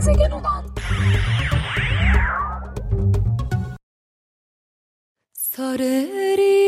gezegen olan. Sarı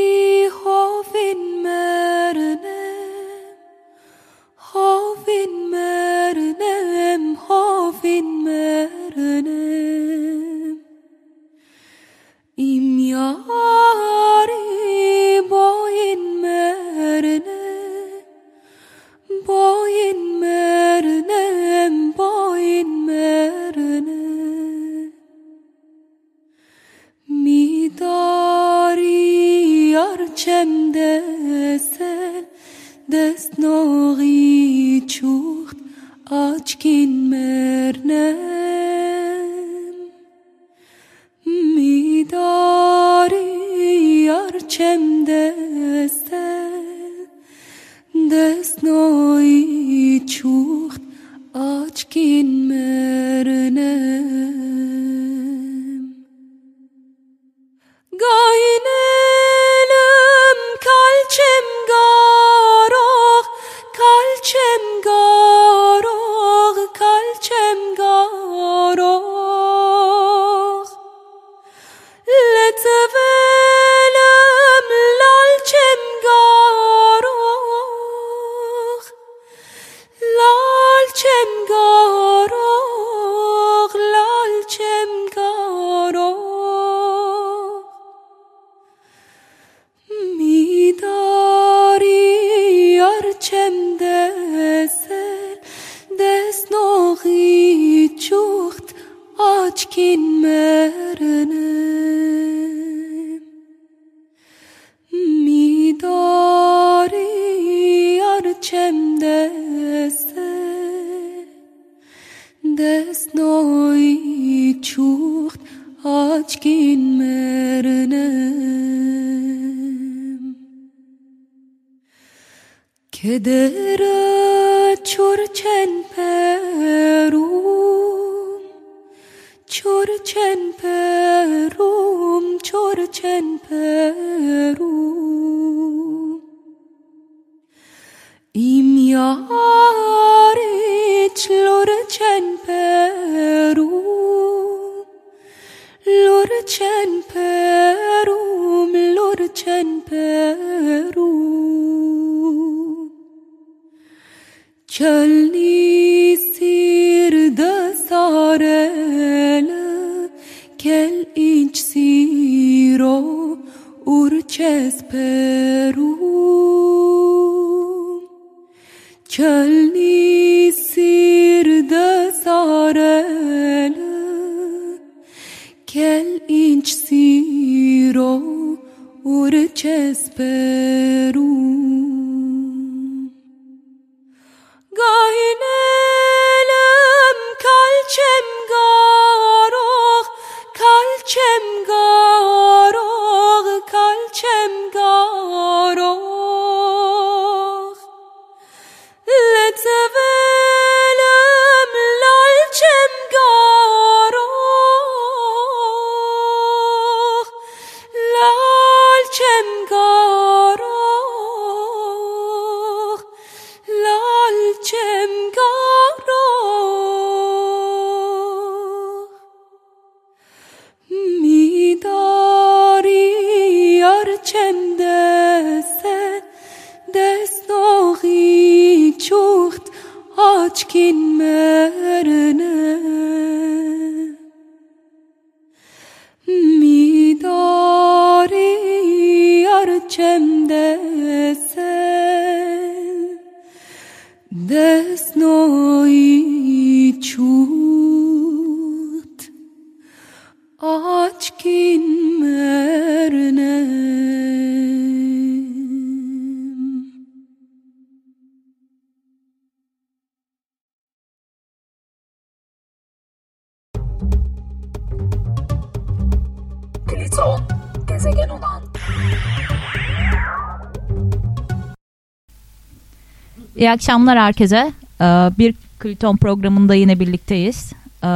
İyi akşamlar herkese. Ee, bir Kliton programında yine birlikteyiz. Ee,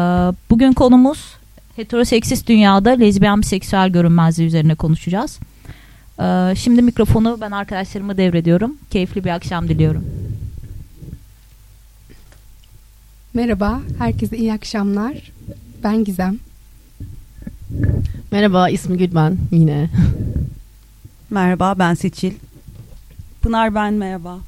bugün konumuz heteroseksist dünyada lezbiyen bir seksüel görünmezliği üzerine konuşacağız. Ee, şimdi mikrofonu ben arkadaşlarıma devrediyorum. Keyifli bir akşam diliyorum. Merhaba, herkese iyi akşamlar. Ben Gizem. Merhaba, ismi Gülben yine. Merhaba, ben Seçil. Pınar ben, merhaba.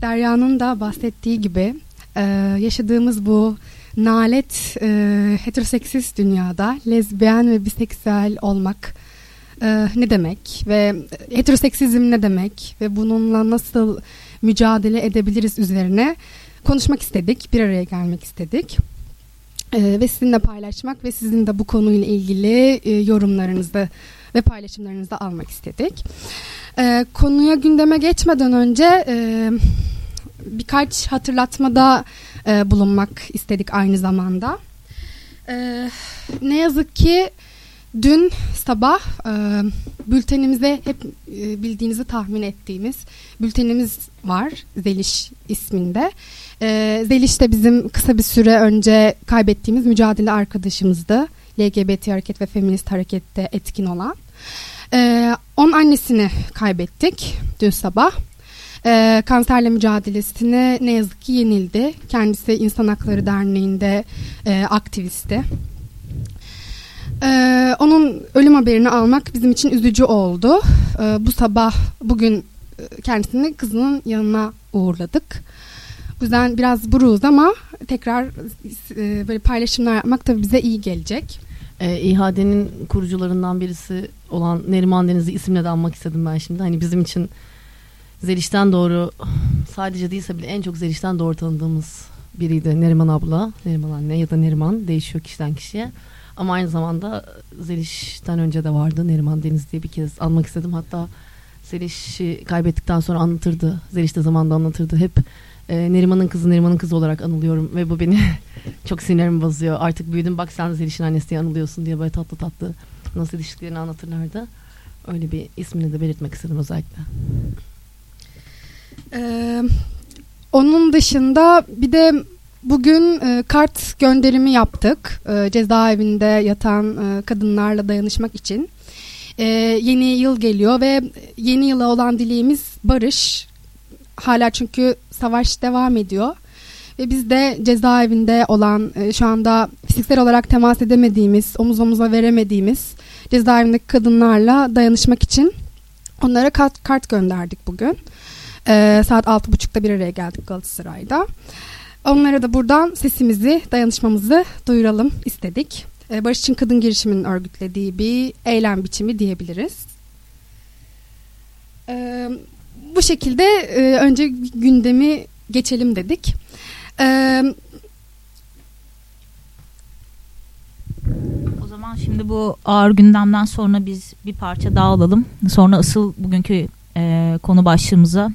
Derya'nın da bahsettiği gibi e, yaşadığımız bu nalet e, heteroseksist dünyada lezbiyen ve biseksüel olmak e, ne demek ve heteroseksizm ne demek ve bununla nasıl mücadele edebiliriz üzerine konuşmak istedik, bir araya gelmek istedik. E, ve sizinle paylaşmak ve sizin de bu konuyla ilgili e, yorumlarınızı ve paylaşımlarınızı almak istedik. E, konuya gündeme geçmeden önce e, birkaç hatırlatmada e, bulunmak istedik aynı zamanda. E, ne yazık ki dün sabah e, bültenimize hep e, bildiğinizi tahmin ettiğimiz bültenimiz var Zeliş isminde. E, Zeliş de bizim kısa bir süre önce kaybettiğimiz mücadele arkadaşımızdı. LGBT hareket ve feminist harekette etkin olan. Ee, onun annesini kaybettik dün sabah. Ee, kanserle mücadelesine ne yazık ki yenildi. Kendisi İnsan Hakları Derneği'nde e, aktivisti. Ee, onun ölüm haberini almak bizim için üzücü oldu. Ee, bu sabah bugün kendisini kızının yanına uğurladık. Bu yüzden biraz buruz ama tekrar e, böyle paylaşımlar yapmak tabii bize iyi gelecek. E, İHA'denin kurucularından birisi olan Neriman Deniz'i isimle de anmak istedim ben şimdi. Hani bizim için Zeliş'ten doğru sadece değilse bile en çok Zeliş'ten doğru tanıdığımız biriydi. Neriman abla, Neriman anne ya da Neriman değişiyor kişiden kişiye. Ama aynı zamanda Zeliş'ten önce de vardı Neriman Deniz diye bir kez anmak istedim. Hatta Zeliş'i kaybettikten sonra anlatırdı. Zeliş de zamanında anlatırdı. Hep e, Neriman'ın kızı Neriman'ın kızı olarak anılıyorum ve bu beni çok sinirimi bozuyor. Artık büyüdüm bak sen Zeliş'in annesi diye anılıyorsun diye böyle tatlı tatlı nasıl ilişkilerini anlatırlardı. Öyle bir ismini de belirtmek istedim özellikle. Ee, onun dışında bir de bugün e, kart gönderimi yaptık. E, cezaevinde yatan e, kadınlarla dayanışmak için. E, yeni yıl geliyor ve yeni yıla olan dileğimiz barış. Hala çünkü savaş devam ediyor. Ve biz de cezaevinde olan e, şu anda fiziksel olarak temas edemediğimiz, omuz omuza veremediğimiz cezaevindeki kadınlarla dayanışmak için onlara kart, kart gönderdik bugün. E, saat 6.30'da bir araya geldik Galatasaray'da. Onlara da buradan sesimizi, dayanışmamızı duyuralım istedik. E, Barış için Kadın girişiminin örgütlediği bir eylem biçimi diyebiliriz. E, bu şekilde e, önce gündemi geçelim dedik. Ee, o zaman şimdi bu ağır gündemden sonra biz bir parça daha alalım. Sonra asıl bugünkü e, konu başlığımıza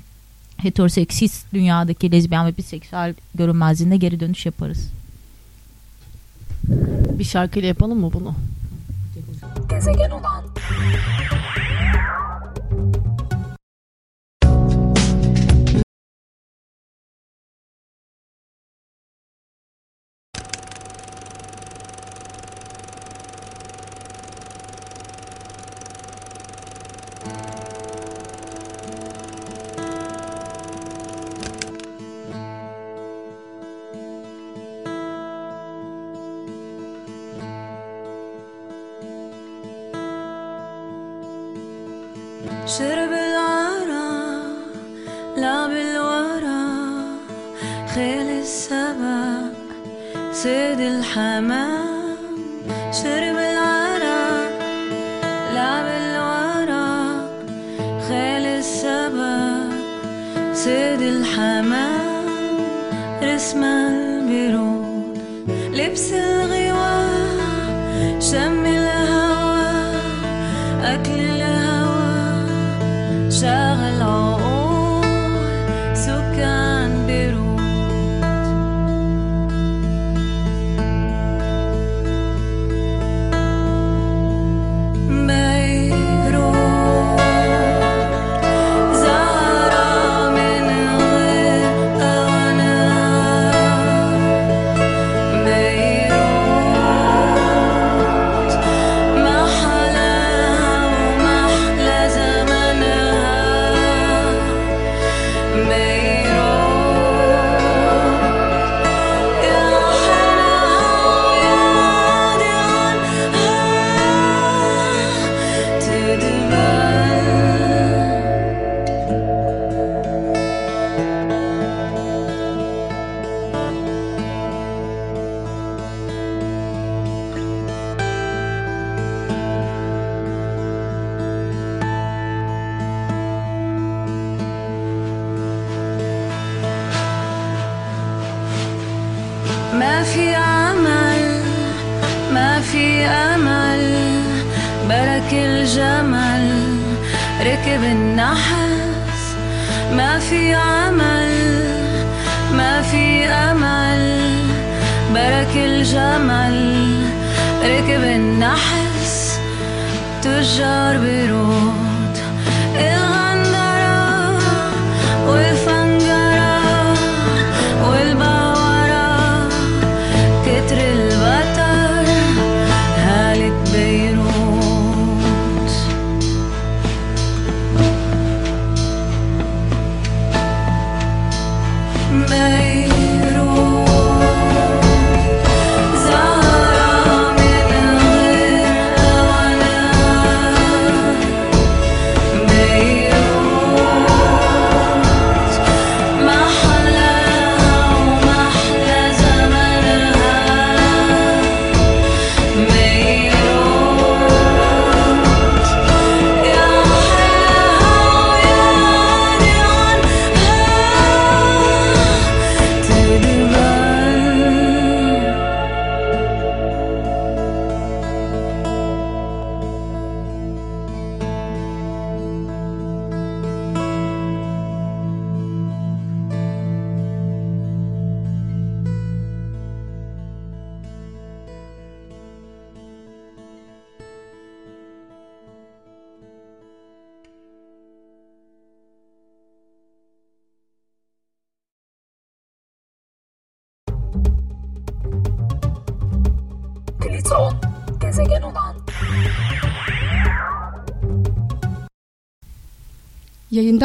heteroseksist dünyadaki lezbiyen ve biseksüel görünmezliğine geri dönüş yaparız. Bir şarkıyla yapalım mı bunu? Gezegen olan صيد الحمام شرب العرق لعب الورق خال السبق. صيد الحمام رسم البرود لبس الغوار شم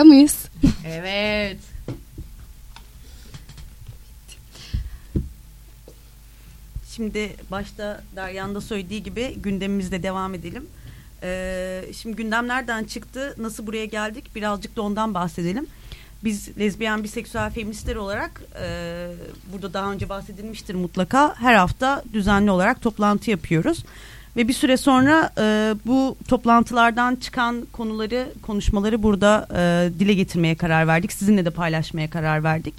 Mıyız? Evet. Şimdi başta Derya'nın da söylediği gibi gündemimizde devam edelim. Ee, şimdi gündem nereden çıktı, nasıl buraya geldik birazcık da ondan bahsedelim. Biz lezbiyen biseksüel feministler olarak e, burada daha önce bahsedilmiştir mutlaka her hafta düzenli olarak toplantı yapıyoruz. Ve bir süre sonra e, bu toplantılardan çıkan konuları, konuşmaları burada e, dile getirmeye karar verdik. Sizinle de paylaşmaya karar verdik.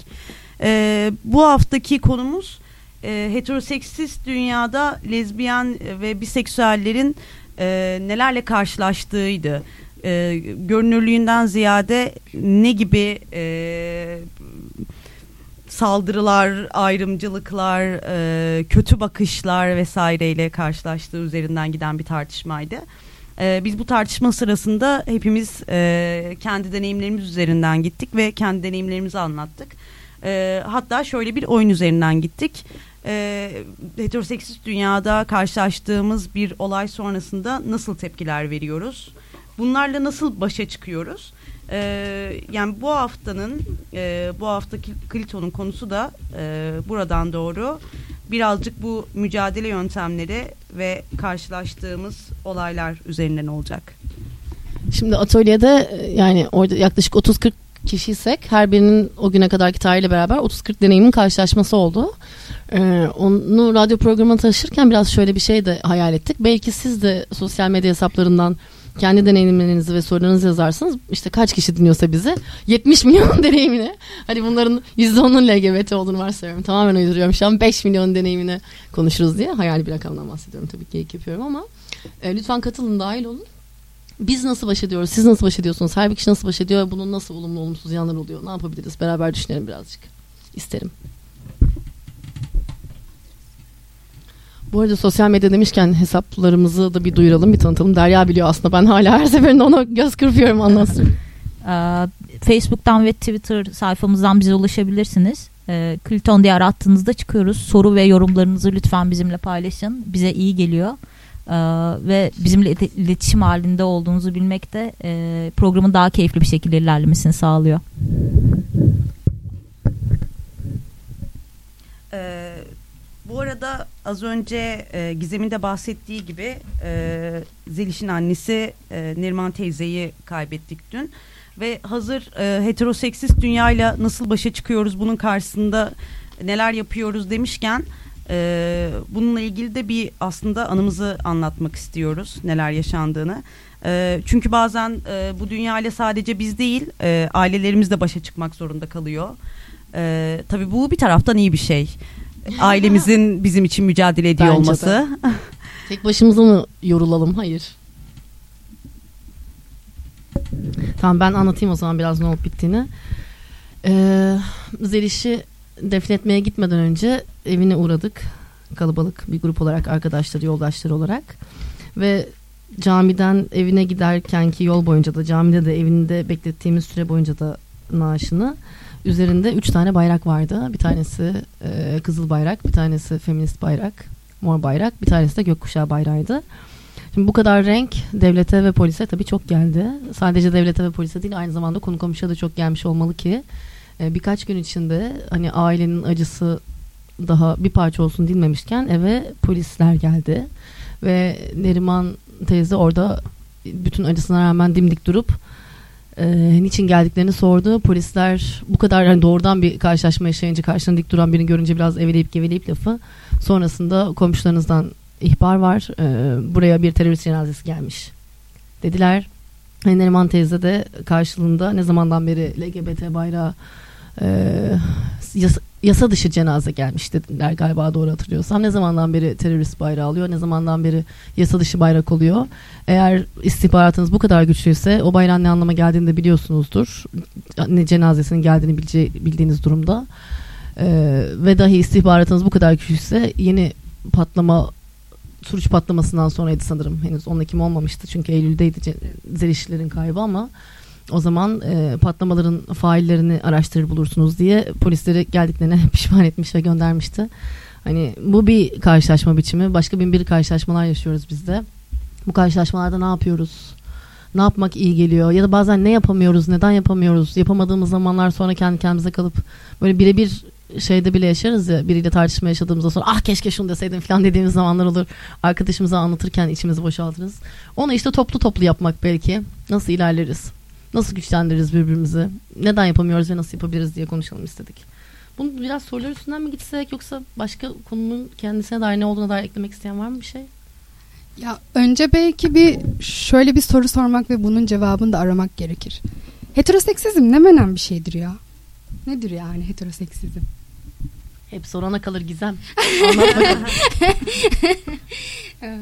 E, bu haftaki konumuz e, heteroseksist dünyada lezbiyen ve biseksüellerin e, nelerle karşılaştığıydı. E, görünürlüğünden ziyade ne gibi e, saldırılar, ayrımcılıklar, e, kötü bakışlar vesaireyle karşılaştığı üzerinden giden bir tartışmaydı. E, biz bu tartışma sırasında hepimiz e, kendi deneyimlerimiz üzerinden gittik ve kendi deneyimlerimizi anlattık. E, hatta şöyle bir oyun üzerinden gittik. E, heteroseksist dünyada karşılaştığımız bir olay sonrasında nasıl tepkiler veriyoruz? Bunlarla nasıl başa çıkıyoruz? Ee, yani bu haftanın e, bu haftaki Kliton'un konusu da e, buradan doğru birazcık bu mücadele yöntemleri ve karşılaştığımız olaylar üzerinden olacak. Şimdi atölyede e, yani orada yaklaşık 30-40 kişiysek her birinin o güne kadarki tarihle beraber 30-40 deneyimin karşılaşması oldu. Ee, onu radyo programına taşırken biraz şöyle bir şey de hayal ettik. Belki siz de sosyal medya hesaplarından kendi deneyimlerinizi ve sorularınızı yazarsınız. İşte kaç kişi dinliyorsa bizi 70 milyon deneyimini hani bunların %10'un LGBT olduğunu varsayıyorum. Tamamen uyduruyorum. Şu an 5 milyon deneyimini konuşuruz diye hayali bir rakamdan bahsediyorum. Tabii ki yapıyorum ama e, lütfen katılın dahil olun. Biz nasıl baş ediyoruz? Siz nasıl baş ediyorsunuz? Her bir kişi nasıl baş ediyor? Bunun nasıl olumlu olumsuz yanlar oluyor? Ne yapabiliriz? Beraber düşünelim birazcık. İsterim. Bu arada sosyal medya demişken hesaplarımızı da bir duyuralım, bir tanıtalım. Derya biliyor aslında. Ben hala her seferinde ona göz kırpıyorum anlatsın. Ee, Facebook'tan ve Twitter sayfamızdan bize ulaşabilirsiniz. Ee, Kliton diye arattığınızda çıkıyoruz. Soru ve yorumlarınızı lütfen bizimle paylaşın. Bize iyi geliyor. Ee, ve bizimle ileti- iletişim halinde olduğunuzu bilmek de e, programın daha keyifli bir şekilde ilerlemesini sağlıyor. Bu arada az önce e, Gizem'in de bahsettiği gibi e, Zeliş'in annesi e, Neriman teyzeyi kaybettik dün. Ve hazır e, heteroseksist dünyayla nasıl başa çıkıyoruz bunun karşısında neler yapıyoruz demişken e, bununla ilgili de bir aslında anımızı anlatmak istiyoruz neler yaşandığını. E, çünkü bazen e, bu dünyayla sadece biz değil e, ailelerimiz de başa çıkmak zorunda kalıyor. E, tabii bu bir taraftan iyi bir şey ailemizin bizim için mücadele ediyor Bence olması. De. Tek başımıza mı yorulalım? Hayır. Tamam ben anlatayım o zaman biraz ne olup bittiğini. Ee, Zeliş'i defnetmeye gitmeden önce evine uğradık. Kalabalık bir grup olarak arkadaşları, yoldaşları olarak. Ve camiden evine giderken ki yol boyunca da camide de evinde beklettiğimiz süre boyunca da naaşını üzerinde üç tane bayrak vardı. Bir tanesi e, kızıl bayrak, bir tanesi feminist bayrak, mor bayrak, bir tanesi de gökkuşağı bayrağıydı. Şimdi bu kadar renk devlete ve polise tabii çok geldi. Sadece devlete ve polise değil aynı zamanda konu komşuya da çok gelmiş olmalı ki e, birkaç gün içinde hani ailenin acısı daha bir parça olsun dinmemişken eve polisler geldi ve Neriman teyze orada bütün acısına rağmen dimdik durup e, niçin geldiklerini sordu. Polisler bu kadar hani doğrudan bir karşılaşma yaşayınca karşına dik duran birini görünce biraz eveleyip geveleyip lafı sonrasında komşularınızdan ihbar var. E, buraya bir terörist cenazesi gelmiş dediler. Neriman teyze de karşılığında ne zamandan beri LGBT bayrağı e, yasa, dışı cenaze gelmiş dediler galiba doğru hatırlıyorsam. Ne zamandan beri terörist bayrağı alıyor, ne zamandan beri yasa dışı bayrak oluyor. Eğer istihbaratınız bu kadar güçlüyse o bayrağın ne anlama geldiğini de biliyorsunuzdur. Ne cenazesinin geldiğini bilece, bildiğiniz durumda. Ee, ve dahi istihbaratınız bu kadar güçlüyse yeni patlama Suruç patlamasından sonraydı sanırım. Henüz 10 Ekim olmamıştı çünkü Eylül'deydi Zelişlilerin kaybı ama o zaman e, patlamaların faillerini araştırır bulursunuz diye polisleri geldiklerine pişman etmiş ve göndermişti. Hani bu bir karşılaşma biçimi. Başka bin bir karşılaşmalar yaşıyoruz biz de. Bu karşılaşmalarda ne yapıyoruz? Ne yapmak iyi geliyor? Ya da bazen ne yapamıyoruz? Neden yapamıyoruz? Yapamadığımız zamanlar sonra kendi kendimize kalıp böyle birebir şeyde bile yaşarız ya biriyle tartışma yaşadığımızda sonra ah keşke şunu deseydim falan dediğimiz zamanlar olur. Arkadaşımıza anlatırken içimizi boşaltırız. Onu işte toplu toplu yapmak belki. Nasıl ilerleriz? Nasıl güçlendiririz birbirimizi? Neden yapamıyoruz ve nasıl yapabiliriz diye konuşalım istedik. Bunu biraz sorular üstünden mi gitsek yoksa başka konunun kendisine dair ne olduğuna dair eklemek isteyen var mı bir şey? Ya önce belki bir şöyle bir soru sormak ve bunun cevabını da aramak gerekir. Heteroseksizm ne menen bir şeydir ya? Nedir yani heteroseksizm? Hep sorana kalır Gizem.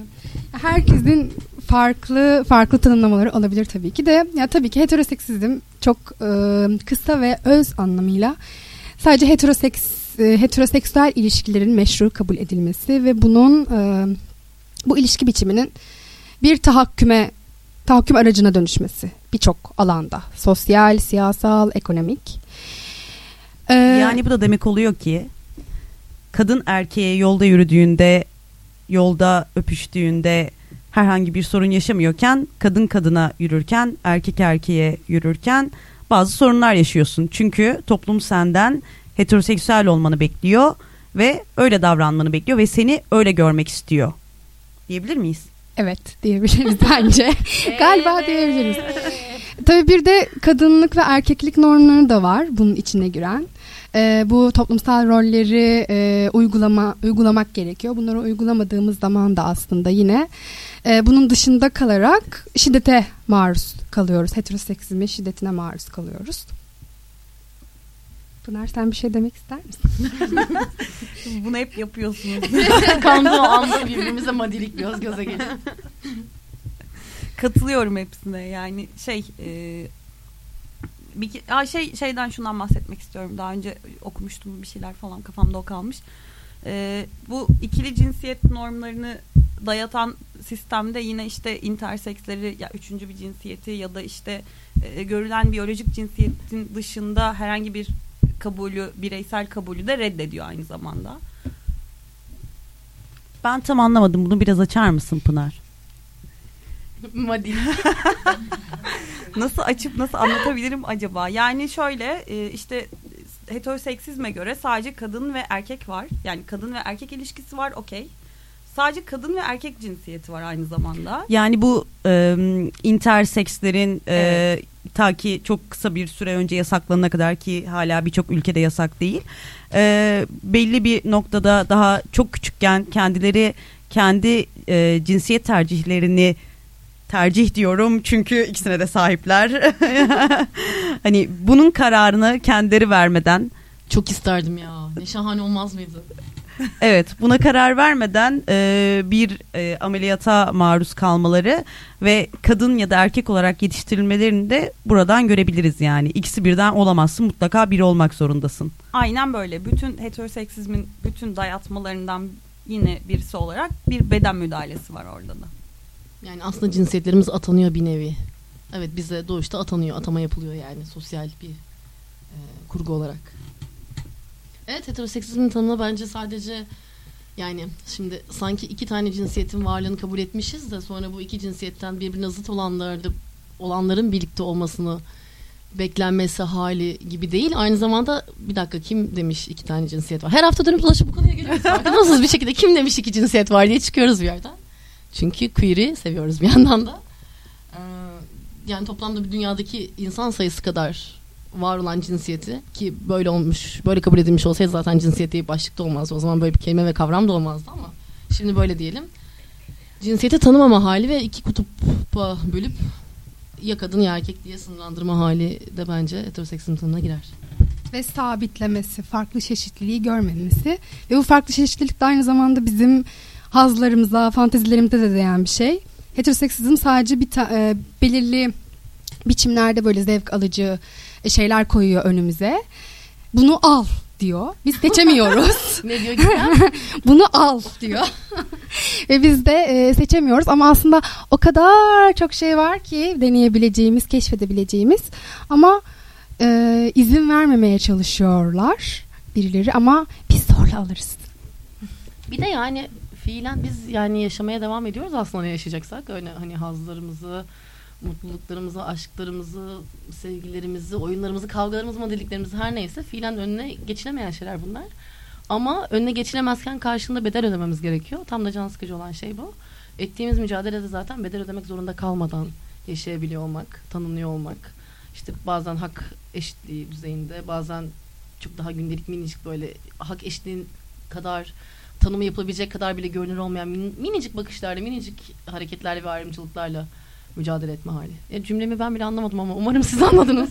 Herkesin farklı farklı tanımlamaları olabilir tabii ki de. Ya tabii ki heteroseksizm çok e, kısa ve öz anlamıyla sadece heteroseks e, heteroseksüel ilişkilerin meşru kabul edilmesi ve bunun e, bu ilişki biçiminin bir tahakküme tahakküm aracına dönüşmesi birçok alanda. Sosyal, siyasal, ekonomik. Ee, Yani bu da demek oluyor ki kadın erkeğe yolda yürüdüğünde, yolda öpüştüğünde herhangi bir sorun yaşamıyorken kadın kadına yürürken, erkek erkeğe yürürken bazı sorunlar yaşıyorsun. Çünkü toplum senden heteroseksüel olmanı bekliyor ve öyle davranmanı bekliyor ve seni öyle görmek istiyor. Diyebilir miyiz? Evet diyebiliriz bence. Galiba diyebiliriz. Tabii bir de kadınlık ve erkeklik normları da var bunun içine giren. Ee, bu toplumsal rolleri e, uygulama uygulamak gerekiyor. Bunları uygulamadığımız zaman da aslında yine e, bunun dışında kalarak şiddete maruz kalıyoruz. Heteroseksizmin şiddetine maruz kalıyoruz. Pınar sen bir şey demek ister misin? Bunu hep yapıyorsunuz. Kandı o anda birbirimize madilik göz göze geliyor. Katılıyorum hepsine. Yani şey e, bir şey şeyden şundan bahsetmek istiyorum. Daha önce okumuştum bir şeyler falan kafamda o kalmış. E, bu ikili cinsiyet normlarını dayatan sistemde yine işte interseksleri ya üçüncü bir cinsiyeti ya da işte e, görülen biyolojik cinsiyetin dışında herhangi bir kabulü bireysel kabulü de reddediyor aynı zamanda. Ben tam anlamadım. Bunu biraz açar mısın Pınar? Madilik. nasıl açıp nasıl anlatabilirim acaba? Yani şöyle e, işte heteroseksizme göre sadece kadın ve erkek var. Yani kadın ve erkek ilişkisi var okey. Sadece kadın ve erkek cinsiyeti var aynı zamanda. Yani bu e, intersekslerin e, ta ki çok kısa bir süre önce yasaklanana kadar ki hala birçok ülkede yasak değil. E, belli bir noktada daha çok küçükken kendileri kendi e, cinsiyet tercihlerini tercih diyorum çünkü ikisine de sahipler. hani bunun kararını kendileri vermeden Çok isterdim ya. Ne şahane olmaz mıydı? Evet buna karar vermeden e, bir e, ameliyata maruz kalmaları ve kadın ya da erkek olarak yetiştirilmelerini de buradan görebiliriz yani. İkisi birden olamazsın mutlaka biri olmak zorundasın. Aynen böyle. Bütün heteroseksizmin bütün dayatmalarından yine birisi olarak bir beden müdahalesi var orada da. Yani aslında cinsiyetlerimiz atanıyor bir nevi. Evet bize doğuşta atanıyor, atama yapılıyor yani sosyal bir e, kurgu olarak. Evet heteroseksizmin tanımı bence sadece yani şimdi sanki iki tane cinsiyetin varlığını kabul etmişiz de sonra bu iki cinsiyetten birbirine zıt olanlarda olanların birlikte olmasını beklenmesi hali gibi değil. Aynı zamanda bir dakika kim demiş iki tane cinsiyet var. Her hafta dönüp dolaşıp bu konuya geliyoruz. Farkındasınız bir şekilde kim demiş iki cinsiyet var diye çıkıyoruz bir yerden. Çünkü queer'i seviyoruz bir yandan da. Ee, yani toplamda bir dünyadaki insan sayısı kadar var olan cinsiyeti ki böyle olmuş, böyle kabul edilmiş olsaydı zaten cinsiyet diye bir başlık da olmazdı. O zaman böyle bir kelime ve kavram da olmazdı ama şimdi böyle diyelim. Cinsiyeti tanımama hali ve iki kutupa bölüp ya kadın ya erkek diye sınırlandırma hali de bence heteroseksizm tanımına girer. ve sabitlemesi, farklı çeşitliliği görmemesi ve bu farklı çeşitlilik de aynı zamanda bizim hazlarımıza, fantezilerimize de değen bir şey. Heteroseksizm sadece bir ta- e, belirli biçimlerde böyle zevk alıcı e, şeyler koyuyor önümüze. Bunu al diyor. Biz seçemiyoruz. Ne diyor Gizem? Bunu al diyor. Ve biz de e, seçemiyoruz ama aslında o kadar çok şey var ki deneyebileceğimiz, keşfedebileceğimiz ama e, izin vermemeye çalışıyorlar birileri ama biz zorla alırız. Bir de yani fiilen biz yani yaşamaya devam ediyoruz aslında ne yaşayacaksak. Öyle hani hazlarımızı, mutluluklarımızı, aşklarımızı, sevgilerimizi, oyunlarımızı, kavgalarımızı, modelliklerimizi her neyse fiilen önüne geçilemeyen şeyler bunlar. Ama önüne geçilemezken karşında bedel ödememiz gerekiyor. Tam da can sıkıcı olan şey bu. Ettiğimiz mücadelede zaten bedel ödemek zorunda kalmadan yaşayabiliyor olmak, tanınıyor olmak. İşte bazen hak eşitliği düzeyinde, bazen çok daha gündelik minicik böyle hak eşitliğin kadar tanımı yapılabilecek kadar bile görünür olmayan min- minicik bakışlarla, minicik hareketlerle ve ayrımcılıklarla mücadele etme hali. Ya cümlemi ben bile anlamadım ama umarım siz anladınız.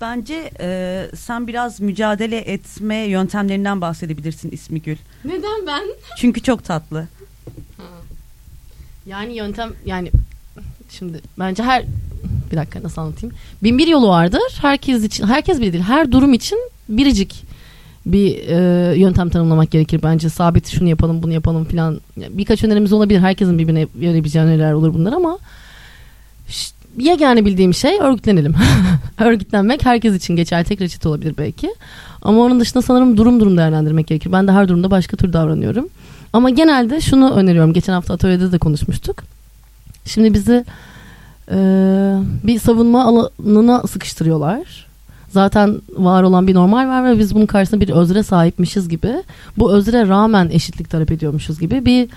Bence e, sen biraz mücadele etme yöntemlerinden bahsedebilirsin İsmi Gül. Neden ben? Çünkü çok tatlı. Yani yöntem yani şimdi bence her bir dakika nasıl anlatayım? Bin bir yolu vardır. Herkes için herkes değil. Her durum için biricik bir e, yöntem tanımlamak gerekir bence. Sabit şunu yapalım bunu yapalım filan. Birkaç önerimiz olabilir. Herkesin birbirine verebileceği öneriler olur bunlar ama yegane bildiğim şey örgütlenelim. Örgütlenmek herkes için geçerli tek reçete olabilir belki. Ama onun dışında sanırım durum durum değerlendirmek gerekir. Ben de her durumda başka tür davranıyorum. Ama genelde şunu öneriyorum. Geçen hafta atölyede de konuşmuştuk. Şimdi bizi e, bir savunma alanına sıkıştırıyorlar. Zaten var olan bir normal var ve biz bunun karşısında bir özre sahipmişiz gibi. Bu özre rağmen eşitlik talep ediyormuşuz gibi bir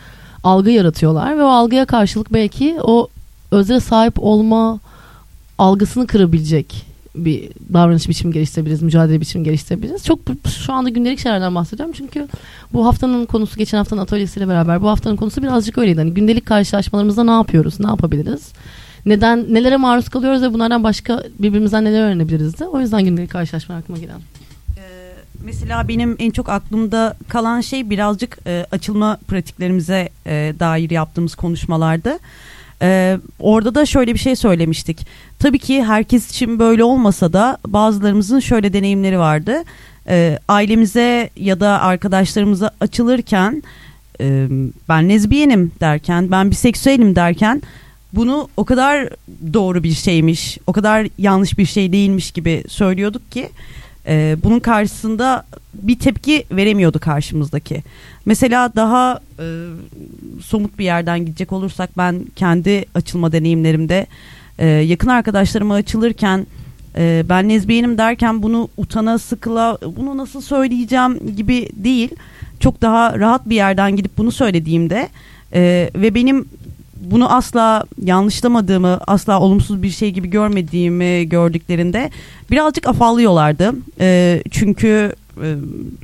algı yaratıyorlar. Ve o algıya karşılık belki o özre sahip olma algısını kırabilecek bir davranış biçimi geliştirebiliriz, mücadele biçimi geliştirebiliriz. Çok şu anda gündelik şeylerden bahsediyorum çünkü bu haftanın konusu geçen haftanın atölyesiyle beraber bu haftanın konusu birazcık öyleydi. Hani gündelik karşılaşmalarımızda ne yapıyoruz, ne yapabiliriz? Neden, nelere maruz kalıyoruz ve bunlardan başka birbirimizden neler öğrenebiliriz de. O yüzden gündelik karşılaşma aklıma gelen. Ee, mesela benim en çok aklımda kalan şey birazcık e, açılma pratiklerimize e, dair yaptığımız konuşmalardı. Ee, orada da şöyle bir şey söylemiştik. Tabii ki herkes için böyle olmasa da bazılarımızın şöyle deneyimleri vardı. Ee, ailemize ya da arkadaşlarımıza açılırken e, ben lezbiyenim derken, ben biseksüelim derken bunu o kadar doğru bir şeymiş, o kadar yanlış bir şey değilmiş gibi söylüyorduk ki e, bunun karşısında bir tepki veremiyordu karşımızdaki. Mesela daha e, somut bir yerden gidecek olursak ben kendi açılma deneyimlerimde e, yakın arkadaşlarıma açılırken e, ben lezbiyenim derken bunu utana sıkıla bunu nasıl söyleyeceğim gibi değil. Çok daha rahat bir yerden gidip bunu söylediğimde e, ve benim bunu asla yanlışlamadığımı, asla olumsuz bir şey gibi görmediğimi gördüklerinde birazcık afallıyorlardı. E, çünkü e,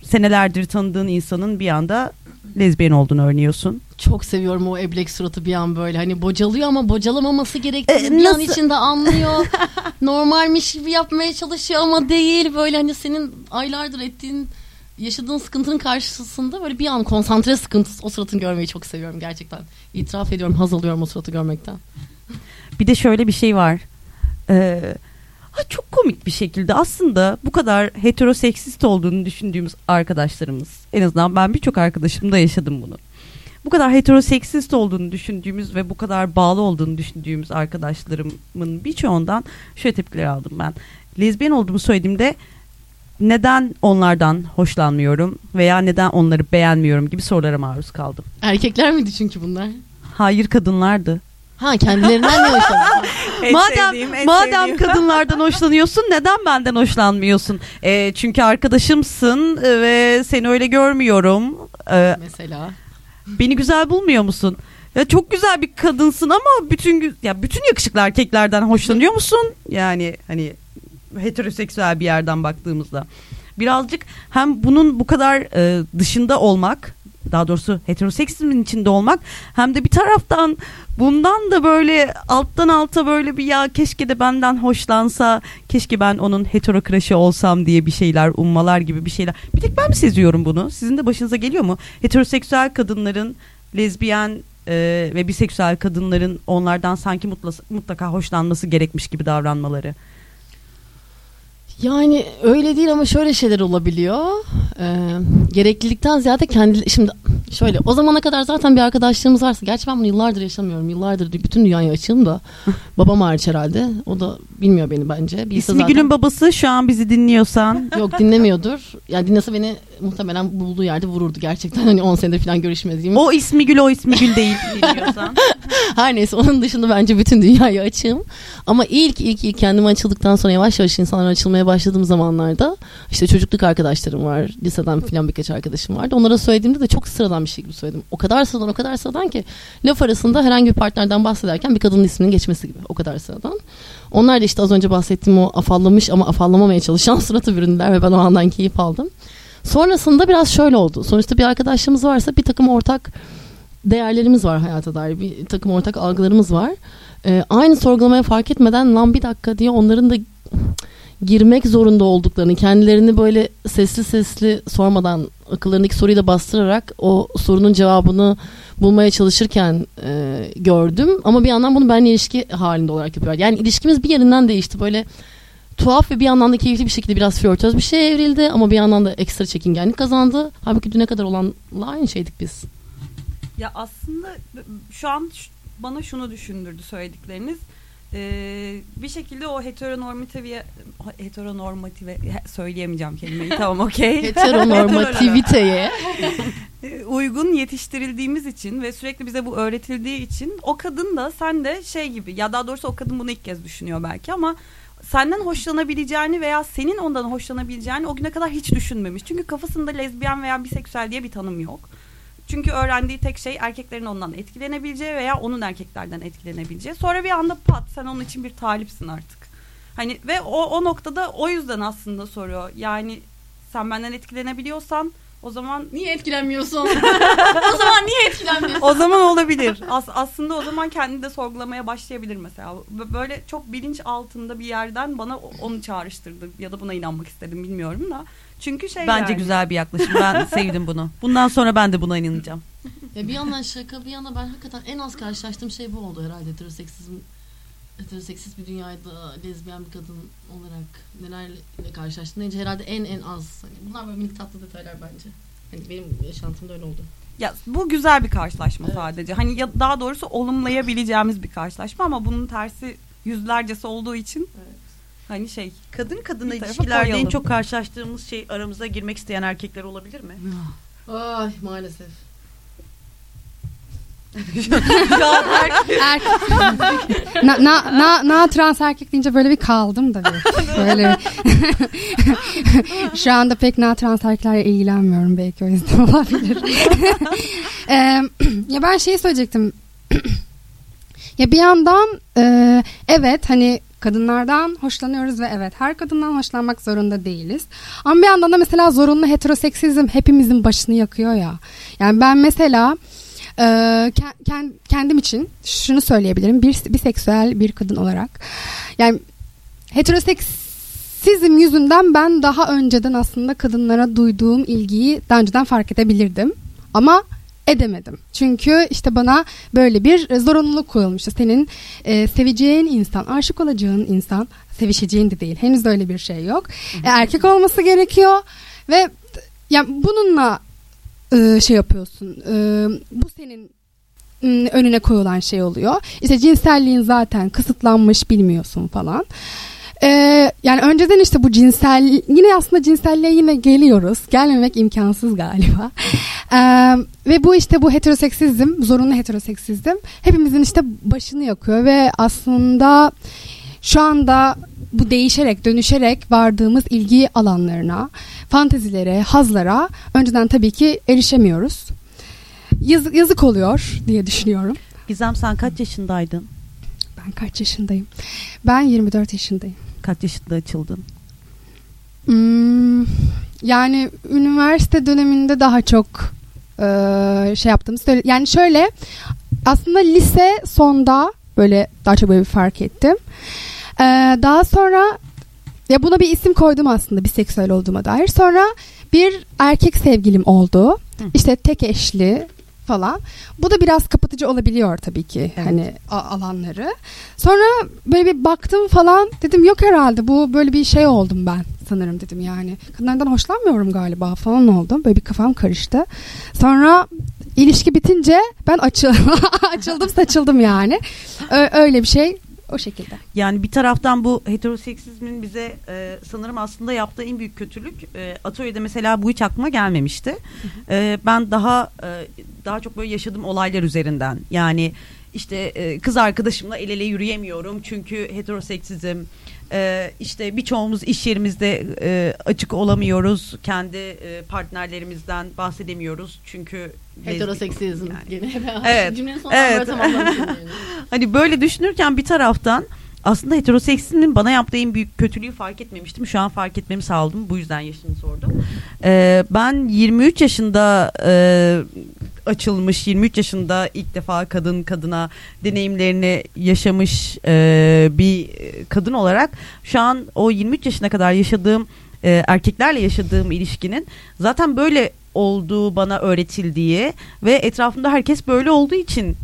senelerdir tanıdığın insanın bir anda lezbiyen olduğunu öğreniyorsun. Çok seviyorum o eblek suratı bir an böyle. Hani bocalıyor ama bocalamaması gerektiğini E, bir an içinde anlıyor. Normalmiş gibi yapmaya çalışıyor ama değil. Böyle hani senin aylardır ettiğin yaşadığın sıkıntının karşısında böyle bir an konsantre sıkıntısı o suratını görmeyi çok seviyorum gerçekten. İtiraf ediyorum haz alıyorum o suratı görmekten. Bir de şöyle bir şey var. Ee, ha çok komik bir şekilde aslında bu kadar heteroseksist olduğunu düşündüğümüz arkadaşlarımız en azından ben birçok arkadaşımda yaşadım bunu. Bu kadar heteroseksist olduğunu düşündüğümüz ve bu kadar bağlı olduğunu düşündüğümüz arkadaşlarımın birçoğundan şöyle tepkiler aldım ben. Lezbiyen olduğumu söylediğimde neden onlardan hoşlanmıyorum veya neden onları beğenmiyorum gibi sorulara maruz kaldım. Erkekler miydi çünkü bunlar? Hayır kadınlardı. Ha kendilerinden ne yaşadılar? madem madem kadınlardan hoşlanıyorsun neden benden hoşlanmıyorsun? Ee, çünkü arkadaşımsın e, ve seni öyle görmüyorum. Ee, Mesela. beni güzel bulmuyor musun? Ya çok güzel bir kadınsın ama bütün ya bütün yakışıklı erkeklerden hoşlanıyor musun? Yani hani heteroseksüel bir yerden baktığımızda birazcık hem bunun bu kadar e, dışında olmak daha doğrusu heteroseksizmin içinde olmak hem de bir taraftan bundan da böyle alttan alta böyle bir ya keşke de benden hoşlansa keşke ben onun hetero crush'ı olsam diye bir şeyler ummalar gibi bir şeyler. Bir tek ben mi seziyorum bunu? Sizin de başınıza geliyor mu? Heteroseksüel kadınların lezbiyen e, ve biseksüel kadınların onlardan sanki mutlaka, mutlaka hoşlanması gerekmiş gibi davranmaları. Yani öyle değil ama şöyle şeyler olabiliyor. Ee, gereklilikten ziyade kendi şimdi şöyle o zamana kadar zaten bir arkadaşlığımız varsa gerçi ben bunu yıllardır yaşamıyorum. Yıllardır bütün dünyaya açığım da babam hariç herhalde. O da bilmiyor beni bence. Bilse İsmi zaten- Gül'ün babası şu an bizi dinliyorsan Yok dinlemiyordur. Yani dinlese beni muhtemelen bulduğu yerde vururdu gerçekten. Hani 10 senedir falan görüşmediğim. o ismi Gül o ismi Gül değil dinliyorsan. Her neyse onun dışında bence bütün dünyaya açığım. Ama ilk ilk ilk kendime açıldıktan sonra yavaş yavaş insanlara açılmaya başladığım zamanlarda işte çocukluk arkadaşlarım var. Liseden falan birkaç arkadaşım vardı. Onlara söylediğimde de çok sıradan bir şey gibi söyledim. O kadar sıradan o kadar sıradan ki laf arasında herhangi bir partnerden bahsederken bir kadının isminin geçmesi gibi. O kadar sıradan. Onlar da işte az önce bahsettiğim o afallamış ama afallamamaya çalışan suratı büründüler ve ben o andan keyif aldım. Sonrasında biraz şöyle oldu. Sonuçta bir arkadaşlığımız varsa bir takım ortak değerlerimiz var hayata dair. Bir takım ortak algılarımız var. Ee, aynı sorgulamaya fark etmeden lan bir dakika diye onların da girmek zorunda olduklarını kendilerini böyle sesli sesli sormadan akıllarındaki soruyu da bastırarak o sorunun cevabını bulmaya çalışırken e, gördüm. Ama bir yandan bunu benimle ilişki halinde olarak yapıyorlar. Yani ilişkimiz bir yerinden değişti. Böyle tuhaf ve bir yandan da keyifli bir şekilde biraz flörtöz bir şeye evrildi. Ama bir yandan da ekstra çekingenlik kazandı. Halbuki düne kadar olanla aynı şeydik biz. Ya aslında şu an bana şunu düşündürdü söyledikleriniz. Ee, bir şekilde o heteronormative heteronormative he- söyleyemeyeceğim kelimeyi tamam okey. Heteronormativiteye Ee, uygun yetiştirildiğimiz için ve sürekli bize bu öğretildiği için o kadın da sen de şey gibi ya daha doğrusu o kadın bunu ilk kez düşünüyor belki ama senden hoşlanabileceğini veya senin ondan hoşlanabileceğini o güne kadar hiç düşünmemiş. Çünkü kafasında lezbiyen veya biseksüel diye bir tanım yok. Çünkü öğrendiği tek şey erkeklerin ondan etkilenebileceği veya onun erkeklerden etkilenebileceği. Sonra bir anda pat sen onun için bir talipsin artık. Hani ve o, o noktada o yüzden aslında soruyor. Yani sen benden etkilenebiliyorsan o zaman Niye etkilenmiyorsun? o zaman niye etkilenmiyorsun? o zaman olabilir. As- aslında o zaman kendini de sorgulamaya başlayabilir mesela. Böyle çok bilinç altında bir yerden bana onu çağrıştırdı ya da buna inanmak istedim bilmiyorum da. Çünkü şey Bence yani, güzel bir yaklaşım. Ben sevdim bunu. Bundan sonra ben de buna inanacağım. Ya bir yandan şaka bir yandan ben hakikaten en az karşılaştığım şey bu oldu herhalde heteroseksizm heteroseksist bir dünyada lezbiyen bir kadın olarak nelerle karşılaştım deyince herhalde en en az. Hani bunlar böyle minik tatlı detaylar bence. Hani benim yaşantımda öyle oldu. Ya bu güzel bir karşılaşma Evet. sadece. Hani ya daha doğrusu olumlayabileceğimiz bir karşılaşma ama bunun tersi yüzlercesi olduğu için hani şey Kadın kadına ilişkilerde en çok karşılaştığımız şey aramıza girmek isteyen erkekler olabilir mi? Ay maalesef. Erkek. na, na, na, na trans erkek deyince böyle bir kaldım da bir. Böyle bir- Şu anda pek na trans erkeklerle ilgilenmiyorum belki o yüzden olabilir. Eee, ya ben şeyi söyleyecektim. ya bir yandan e, evet hani kadınlardan hoşlanıyoruz ve evet her kadından hoşlanmak zorunda değiliz. Ama bir yandan da mesela zorunlu heteroseksizm hepimizin başını yakıyor ya. Yani ben mesela ken- kendim için şunu söyleyebilirim. Bir biseksüel bir kadın olarak. Yani heteroseks heteroseksizm yüzünden ben daha önceden aslında kadınlara duyduğum ilgiyi daha önceden fark edebilirdim. Ama edemedim. Çünkü işte bana böyle bir zorunluluk koyulmuştu. Senin e, seveceğin insan, aşık olacağın insan, sevişeceğin de değil. Henüz öyle bir şey yok. E, erkek olması gerekiyor ve yani bununla e, şey yapıyorsun. E, bu senin önüne koyulan şey oluyor. İşte cinselliğin zaten kısıtlanmış bilmiyorsun falan. Ee, yani önceden işte bu cinsel yine aslında cinselliğe yine geliyoruz. Gelmemek imkansız galiba. Ee, ve bu işte bu heteroseksizm, zorunlu heteroseksizm hepimizin işte başını yakıyor ve aslında şu anda bu değişerek, dönüşerek vardığımız ilgi alanlarına, fantezilere, hazlara önceden tabii ki erişemiyoruz. Yaz- yazık oluyor diye düşünüyorum. Gizem sen kaç yaşındaydın? Ben kaç yaşındayım? Ben 24 yaşındayım. Kaç yaşında açıldın? Hmm, yani üniversite döneminde daha çok e, şey yaptım. Söyle, yani şöyle aslında lise sonda böyle daha çok böyle bir fark ettim. E, daha sonra ya buna bir isim koydum aslında biseksüel olduğuma dair. Sonra bir erkek sevgilim oldu. Hı. İşte tek eşli falan. Bu da biraz kapatıcı olabiliyor tabii ki Evet. hani alanları. Sonra böyle bir baktım falan dedim yok herhalde bu böyle bir şey oldum ben sanırım dedim yani. Kadınlardan hoşlanmıyorum galiba falan oldum. Böyle bir kafam karıştı. Sonra ilişki bitince ben açıl açıldım saçıldım yani. Öyle bir şey o şekilde. Yani bir taraftan bu heteroseksizmin bize e, sanırım aslında yaptığı en büyük kötülük e, atölyede mesela bu hiç aklıma gelmemişti. E, ben daha e, daha çok böyle yaşadığım olaylar üzerinden yani işte e, kız arkadaşımla el ele yürüyemiyorum çünkü heteroseksizm e, işte birçoğumuz iş yerimizde e, açık olamıyoruz kendi e, partnerlerimizden bahsedemiyoruz çünkü Heteroseksizm. Yani. Gene. Evet, Cümlenin sonunu evet. tamamlamışım. Hani böyle düşünürken bir taraftan aslında heteroseksizmin bana yaptığı en büyük kötülüğü fark etmemiştim. Şu an fark etmemi sağladım. Bu yüzden yaşını sordum. Ee, ben 23 yaşında e, açılmış, 23 yaşında ilk defa kadın kadına deneyimlerini yaşamış e, bir kadın olarak şu an o 23 yaşına kadar yaşadığım e, erkeklerle yaşadığım ilişkinin zaten böyle olduğu bana öğretildiği ve etrafımda herkes böyle olduğu için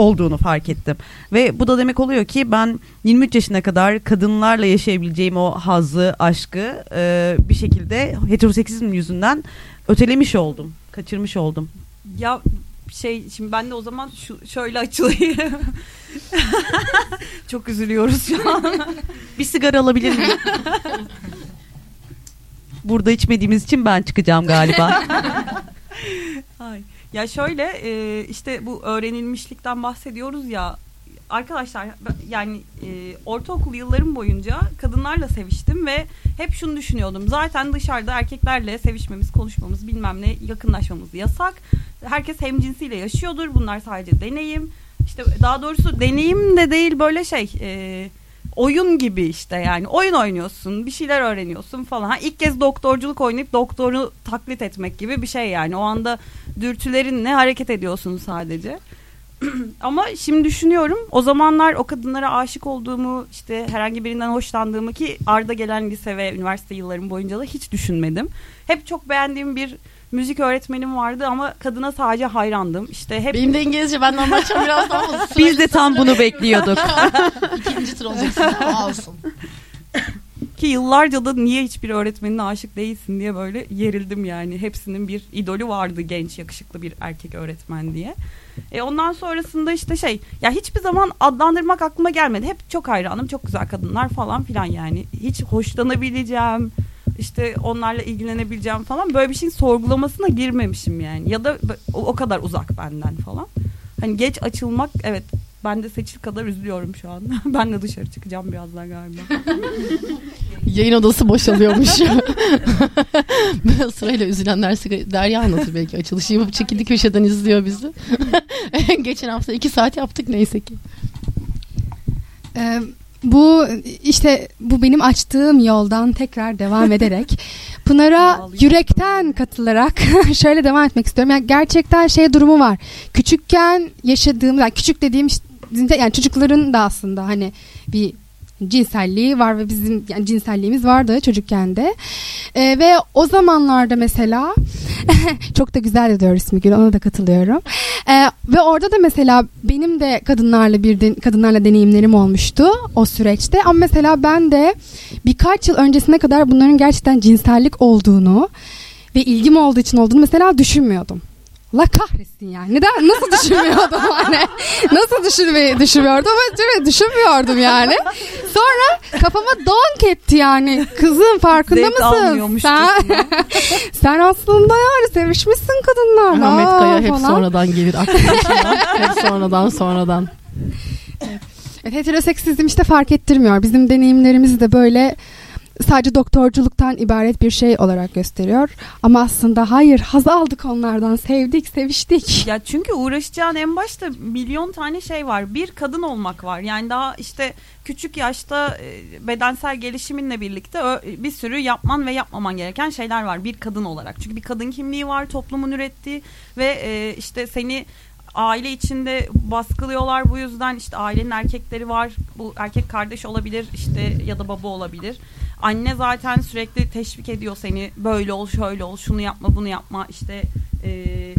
olduğunu fark ettim. Ve bu da demek oluyor ki ben 23 yaşına kadar kadınlarla yaşayabileceğim o hazzı, aşkı e, bir şekilde heteroseksizm yüzünden ötelemiş oldum. Kaçırmış oldum. Ya şey şimdi ben de o zaman şu şöyle açılayım. Çok üzülüyoruz şu an. Bir sigara alabilir miyim? Burada içmediğimiz için ben çıkacağım galiba. Ay. Ya şöyle e, işte bu öğrenilmişlikten bahsediyoruz ya arkadaşlar yani e, ortaokul yıllarım boyunca kadınlarla seviştim ve hep şunu düşünüyordum. Zaten dışarıda erkeklerle sevişmemiz, konuşmamız, bilmem ne yakınlaşmamız yasak. Herkes hemcinsiyle yaşıyordur. Bunlar sadece deneyim. İşte daha doğrusu deneyim de değil böyle şey e, oyun gibi işte yani oyun oynuyorsun bir şeyler öğreniyorsun falan. Ha, ilk kez doktorculuk oynayıp doktoru taklit etmek gibi bir şey yani o anda dürtülerinle hareket ediyorsun sadece. Ama şimdi düşünüyorum o zamanlar o kadınlara aşık olduğumu işte herhangi birinden hoşlandığımı ki arda gelen lise ve üniversite yıllarım boyunca da hiç düşünmedim. Hep çok beğendiğim bir müzik öğretmenim vardı ama kadına sadece hayrandım. İşte hep Benim de İngilizce ben anlatacağım biraz daha ama Biz de tam bunu bekliyorduk. ikinci tur olacaksın. Ama olsun. Ki yıllarca da niye hiçbir öğretmenine aşık değilsin diye böyle yerildim yani. Hepsinin bir idolü vardı genç yakışıklı bir erkek öğretmen diye. E ondan sonrasında işte şey ya hiçbir zaman adlandırmak aklıma gelmedi. Hep çok hayranım çok güzel kadınlar falan filan yani. Hiç hoşlanabileceğim işte onlarla ilgilenebileceğim falan böyle bir şeyin sorgulamasına girmemişim yani. Ya da o, o kadar uzak benden falan. Hani geç açılmak evet ben de seçil kadar üzülüyorum şu an. ben de dışarı çıkacağım birazdan galiba. Yayın odası boşalıyormuş. Sırayla üzülenler Derya anlatır belki açılışı yapıp çekildi köşeden izliyor bizi. Geçen hafta iki saat yaptık neyse ki. Ee, bu işte bu benim açtığım yoldan tekrar devam ederek Pınar'a yürekten katılarak şöyle devam etmek istiyorum. Yani gerçekten şey durumu var. Küçükken yaşadığım, yani küçük dediğim yani çocukların da aslında hani bir cinselliği var ve bizim yani cinselliğimiz vardı çocukken de. E, ve o zamanlarda mesela çok da güzel de diyor ismi Gül ona da katılıyorum. E, ve orada da mesela benim de kadınlarla bir de- kadınlarla deneyimlerim olmuştu o süreçte. Ama mesela ben de birkaç yıl öncesine kadar bunların gerçekten cinsellik olduğunu ve ilgim olduğu için olduğunu mesela düşünmüyordum. Allah kahretsin yani. Neden? Nasıl düşünmüyordum hani? Nasıl düşünmeyi düşünmüyordum? Ama değil mi? düşünmüyordum yani. Sonra kafama donk etti yani. Kızım farkında Zevk mısın? Sen, sen aslında yani sevişmişsin kadınlarla. Ahmet Kaya Aa, hep falan. sonradan gelir arkadaşımdan. hep sonradan sonradan. Evet, heteroseksizm işte fark ettirmiyor. Bizim deneyimlerimizi de böyle sadece doktorculuktan ibaret bir şey olarak gösteriyor. Ama aslında hayır haz aldık onlardan. Sevdik, seviştik. Ya çünkü uğraşacağın en başta milyon tane şey var. Bir kadın olmak var. Yani daha işte küçük yaşta e, bedensel gelişiminle birlikte bir sürü yapman ve yapmaman gereken şeyler var. Bir kadın olarak. Çünkü bir kadın kimliği var toplumun ürettiği ve e, işte seni aile içinde baskılıyorlar bu yüzden işte ailenin erkekleri var bu erkek kardeş olabilir işte ya da baba olabilir anne zaten sürekli teşvik ediyor seni. Böyle ol şöyle ol şunu yapma bunu yapma. İşte e,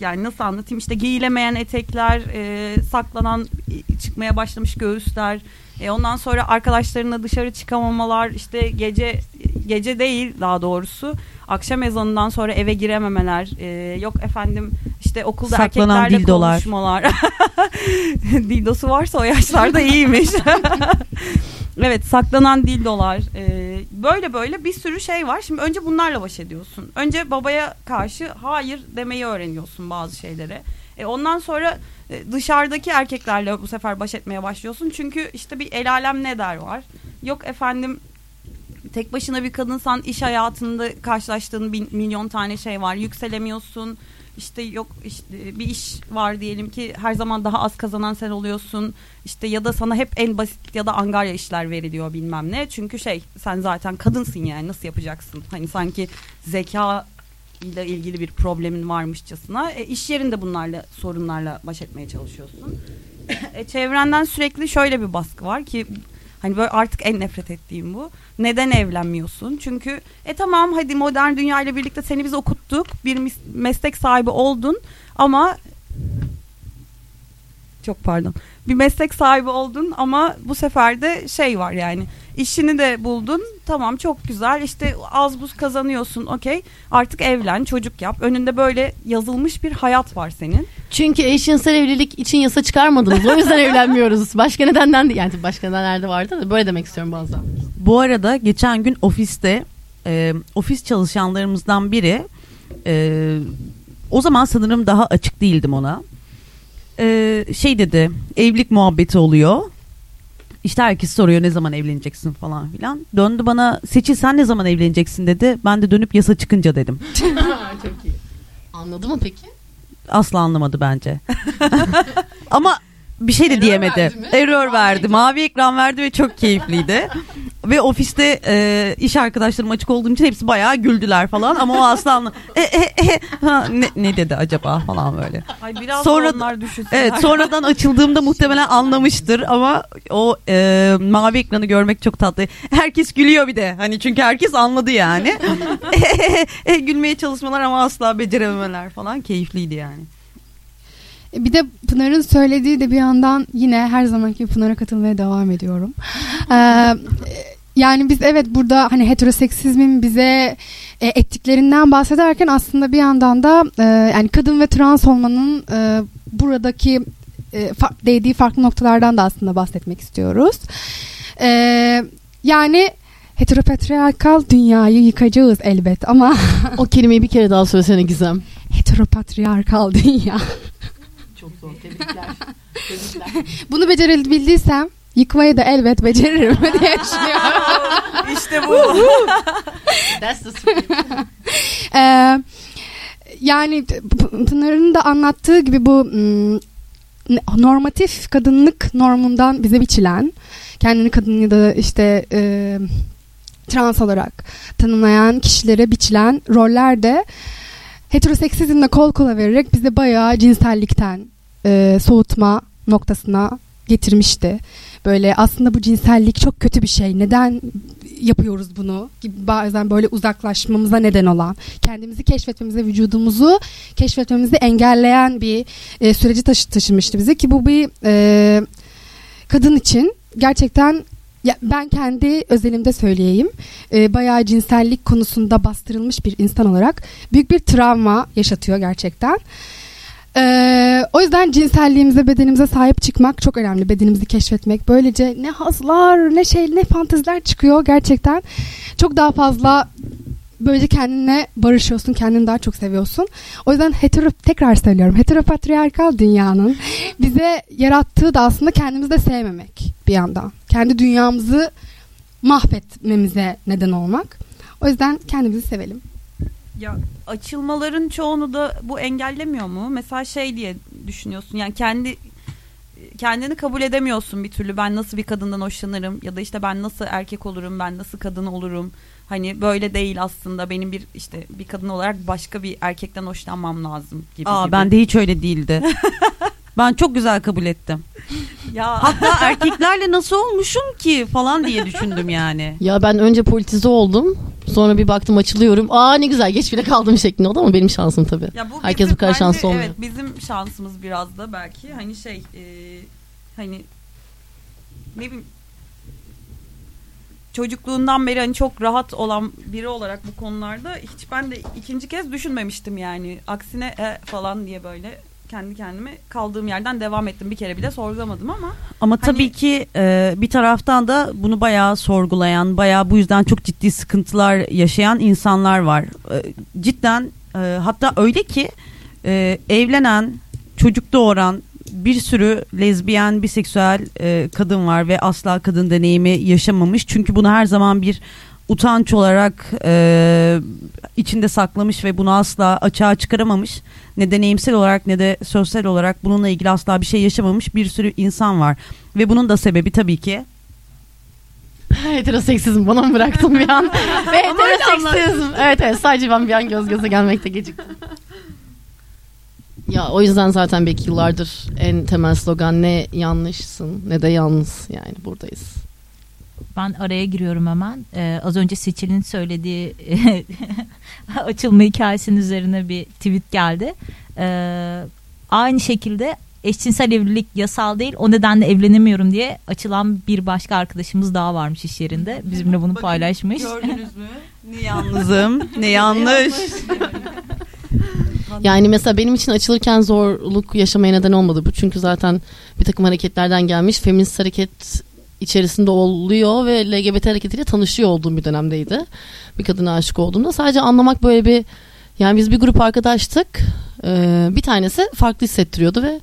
yani nasıl anlatayım? İşte giyilemeyen etekler e, saklanan çıkmaya başlamış göğüsler. E, ondan sonra arkadaşlarına dışarı çıkamamalar. İşte gece gece değil daha doğrusu akşam ezanından sonra eve girememeler e, yok efendim işte okulda Saklanan erkeklerle dildolar. konuşmalar. Dildosu varsa o yaşlarda iyiymiş. Evet saklanan dildolar e, böyle böyle bir sürü şey var. Şimdi önce bunlarla baş ediyorsun. Önce babaya karşı hayır demeyi öğreniyorsun bazı şeylere. E, ondan sonra e, dışarıdaki erkeklerle bu sefer baş etmeye başlıyorsun. Çünkü işte bir el alem ne der var? Yok efendim tek başına bir kadınsan iş hayatında karşılaştığın bin, milyon tane şey var. Yükselemiyorsun. İşte yok işte bir iş var diyelim ki her zaman daha az kazanan sen oluyorsun. İşte ya da sana hep en basit ya da angarya işler veriliyor bilmem ne. Çünkü şey sen zaten kadınsın yani nasıl yapacaksın? Hani sanki zeka ile ilgili bir problemin varmışçasına. E, iş yerinde bunlarla sorunlarla baş etmeye çalışıyorsun. e, çevrenden sürekli şöyle bir baskı var ki Hani böyle artık en nefret ettiğim bu. Neden evlenmiyorsun? Çünkü e tamam hadi modern dünya ile birlikte seni biz okuttuk. Bir meslek sahibi oldun ama çok pardon. Bir meslek sahibi oldun ama bu sefer de şey var yani. İşini de buldun. Tamam çok güzel. İşte az buz kazanıyorsun. Okey. Artık evlen, çocuk yap. Önünde böyle yazılmış bir hayat var senin. Çünkü eşcinsel evlilik için yasa çıkarmadınız. O yüzden evlenmiyoruz. Başka nedenden değil. Yani başka nedenler de vardı da böyle demek istiyorum bazen. Bu arada geçen gün ofiste e, ofis çalışanlarımızdan biri e, o zaman sanırım daha açık değildim ona. E, şey dedi evlilik muhabbeti oluyor. İşte herkes soruyor ne zaman evleneceksin falan filan. Döndü bana Seçil sen ne zaman evleneceksin dedi. Ben de dönüp yasa çıkınca dedim. Çok iyi. Anladı mı peki? Asla anlamadı bence. Ama bir şey de Error diyemedi. verdi mi? Error verdi. Mavi ekran verdi ve çok keyifliydi. ve ofiste e, iş arkadaşlarım açık olduğum için hepsi bayağı güldüler falan ama o asla anla- e, e, e, ha, ne, ne dedi acaba falan böyle. Ay biraz Sonra- onlar düşünsünler. Evet sonradan açıldığımda muhtemelen anlamıştır ama o e, mavi ekranı görmek çok tatlı. Herkes gülüyor bir de hani çünkü herkes anladı yani. E, Gülmeye çalışmalar ama asla becerememeler falan keyifliydi yani. Bir de Pınar'ın söylediği de bir yandan yine her zamanki Pınar'a katılmaya devam ediyorum. Ee, yani biz evet burada hani heteroseksizmin bize e, ettiklerinden bahsederken aslında bir yandan da e, yani kadın ve trans olmanın e, buradaki e, fa- değdiği farklı noktalardan da aslında bahsetmek istiyoruz. E, yani heteropatriarkal dünyayı yıkacağız elbet ama O kelimeyi bir kere daha söylesene Gizem. heteropatriarkal dünya. Zor. Tebrikler. Tebrikler. Bunu becerebildiysem yıkmayı da elbet beceririm diye düşünüyorum. işte bu. That's the spirit. Ee, yani Pınar'ın da anlattığı gibi bu mm, ne- normatif kadınlık normundan bize biçilen kendini kadın ya da işte e, trans olarak tanımlayan kişilere biçilen roller de heteroseksizmle kol kola vererek bize bayağı cinsellikten e, soğutma noktasına getirmişti. Böyle aslında bu cinsellik çok kötü bir şey. Neden yapıyoruz bunu? Gibi bazen böyle uzaklaşmamıza neden olan, kendimizi keşfetmemize, vücudumuzu keşfetmemizi engelleyen bir e, süreci taşı taşımıştı bize ki bu bir e, kadın için gerçekten ya ben kendi özelimde söyleyeyim. E, bayağı cinsellik konusunda bastırılmış bir insan olarak büyük bir travma yaşatıyor gerçekten. Ee, o yüzden cinselliğimize, bedenimize sahip çıkmak çok önemli. Bedenimizi keşfetmek. Böylece ne hazlar, ne şey, ne fanteziler çıkıyor gerçekten. Çok daha fazla böylece kendine barışıyorsun, kendini daha çok seviyorsun. O yüzden hetero, tekrar söylüyorum, heteropatriarkal dünyanın bize yarattığı da aslında kendimizi de sevmemek bir yandan. Kendi dünyamızı mahvetmemize neden olmak. O yüzden kendimizi sevelim. Ya açılmaların çoğunu da bu engellemiyor mu? Mesela şey diye düşünüyorsun yani kendi kendini kabul edemiyorsun bir türlü ben nasıl bir kadından hoşlanırım ya da işte ben nasıl erkek olurum ben nasıl kadın olurum hani böyle değil aslında benim bir işte bir kadın olarak başka bir erkekten hoşlanmam lazım gibi. Aa gibi. ben de hiç öyle değildi. ben çok güzel kabul ettim. ya Hatta erkeklerle nasıl olmuşum ki falan diye düşündüm yani. Ya ben önce politize oldum. Sonra bir baktım açılıyorum. Aa ne güzel geç bile kaldım şeklinde oldu ama benim şansım tabii. Ya bu Herkes bizim bu kadar bence- şanslı olmuyor. Evet bizim şansımız biraz da belki hani şey e, hani ne bileyim çocukluğundan beri hani çok rahat olan biri olarak bu konularda hiç ben de ikinci kez düşünmemiştim yani. Aksine e, falan diye böyle kendi kendime kaldığım yerden devam ettim. Bir kere bile sorgulamadım ama Ama Hani- tabii ki e, bir taraftan da bunu bayağı sorgulayan, bayağı bu yüzden çok ciddi sıkıntılar yaşayan insanlar var. E, cidden e, hatta öyle ki e, evlenen, çocuk doğuran bir sürü lezbiyen, biseksüel e, kadın var ve asla kadın deneyimi yaşamamış. Çünkü bunu her zaman bir utanç olarak e, içinde saklamış ve bunu asla açığa çıkaramamış. Ne deneyimsel olarak ne de sosyal olarak bununla ilgili asla bir şey yaşamamış bir sürü insan var. Ve bunun da sebebi tabii ki Heteroseksizm bana mı bıraktın bir an? Ve heteroseksizm. Evet evet sadece ben bir an göz göze gelmekte geciktim. Ya o yüzden zaten belki yıllardır en temel slogan ne yanlışsın ne de yalnız yani buradayız. Ben araya giriyorum hemen. Ee, az önce Seçil'in söylediği açılma hikayesinin üzerine bir tweet geldi. Ee, aynı şekilde eşcinsel evlilik yasal değil o nedenle evlenemiyorum diye açılan bir başka arkadaşımız daha varmış iş yerinde. Bizimle bunu Bakın, paylaşmış. Gördünüz mü? Ne yalnızım, ne yanlış. Yani mesela benim için açılırken zorluk yaşamaya neden olmadı bu. Çünkü zaten bir takım hareketlerden gelmiş. Feminist hareket içerisinde oluyor ve LGBT hareketiyle tanışıyor olduğum bir dönemdeydi. Bir kadına aşık olduğumda. Sadece anlamak böyle bir... Yani biz bir grup arkadaştık. Ee, bir tanesi farklı hissettiriyordu ve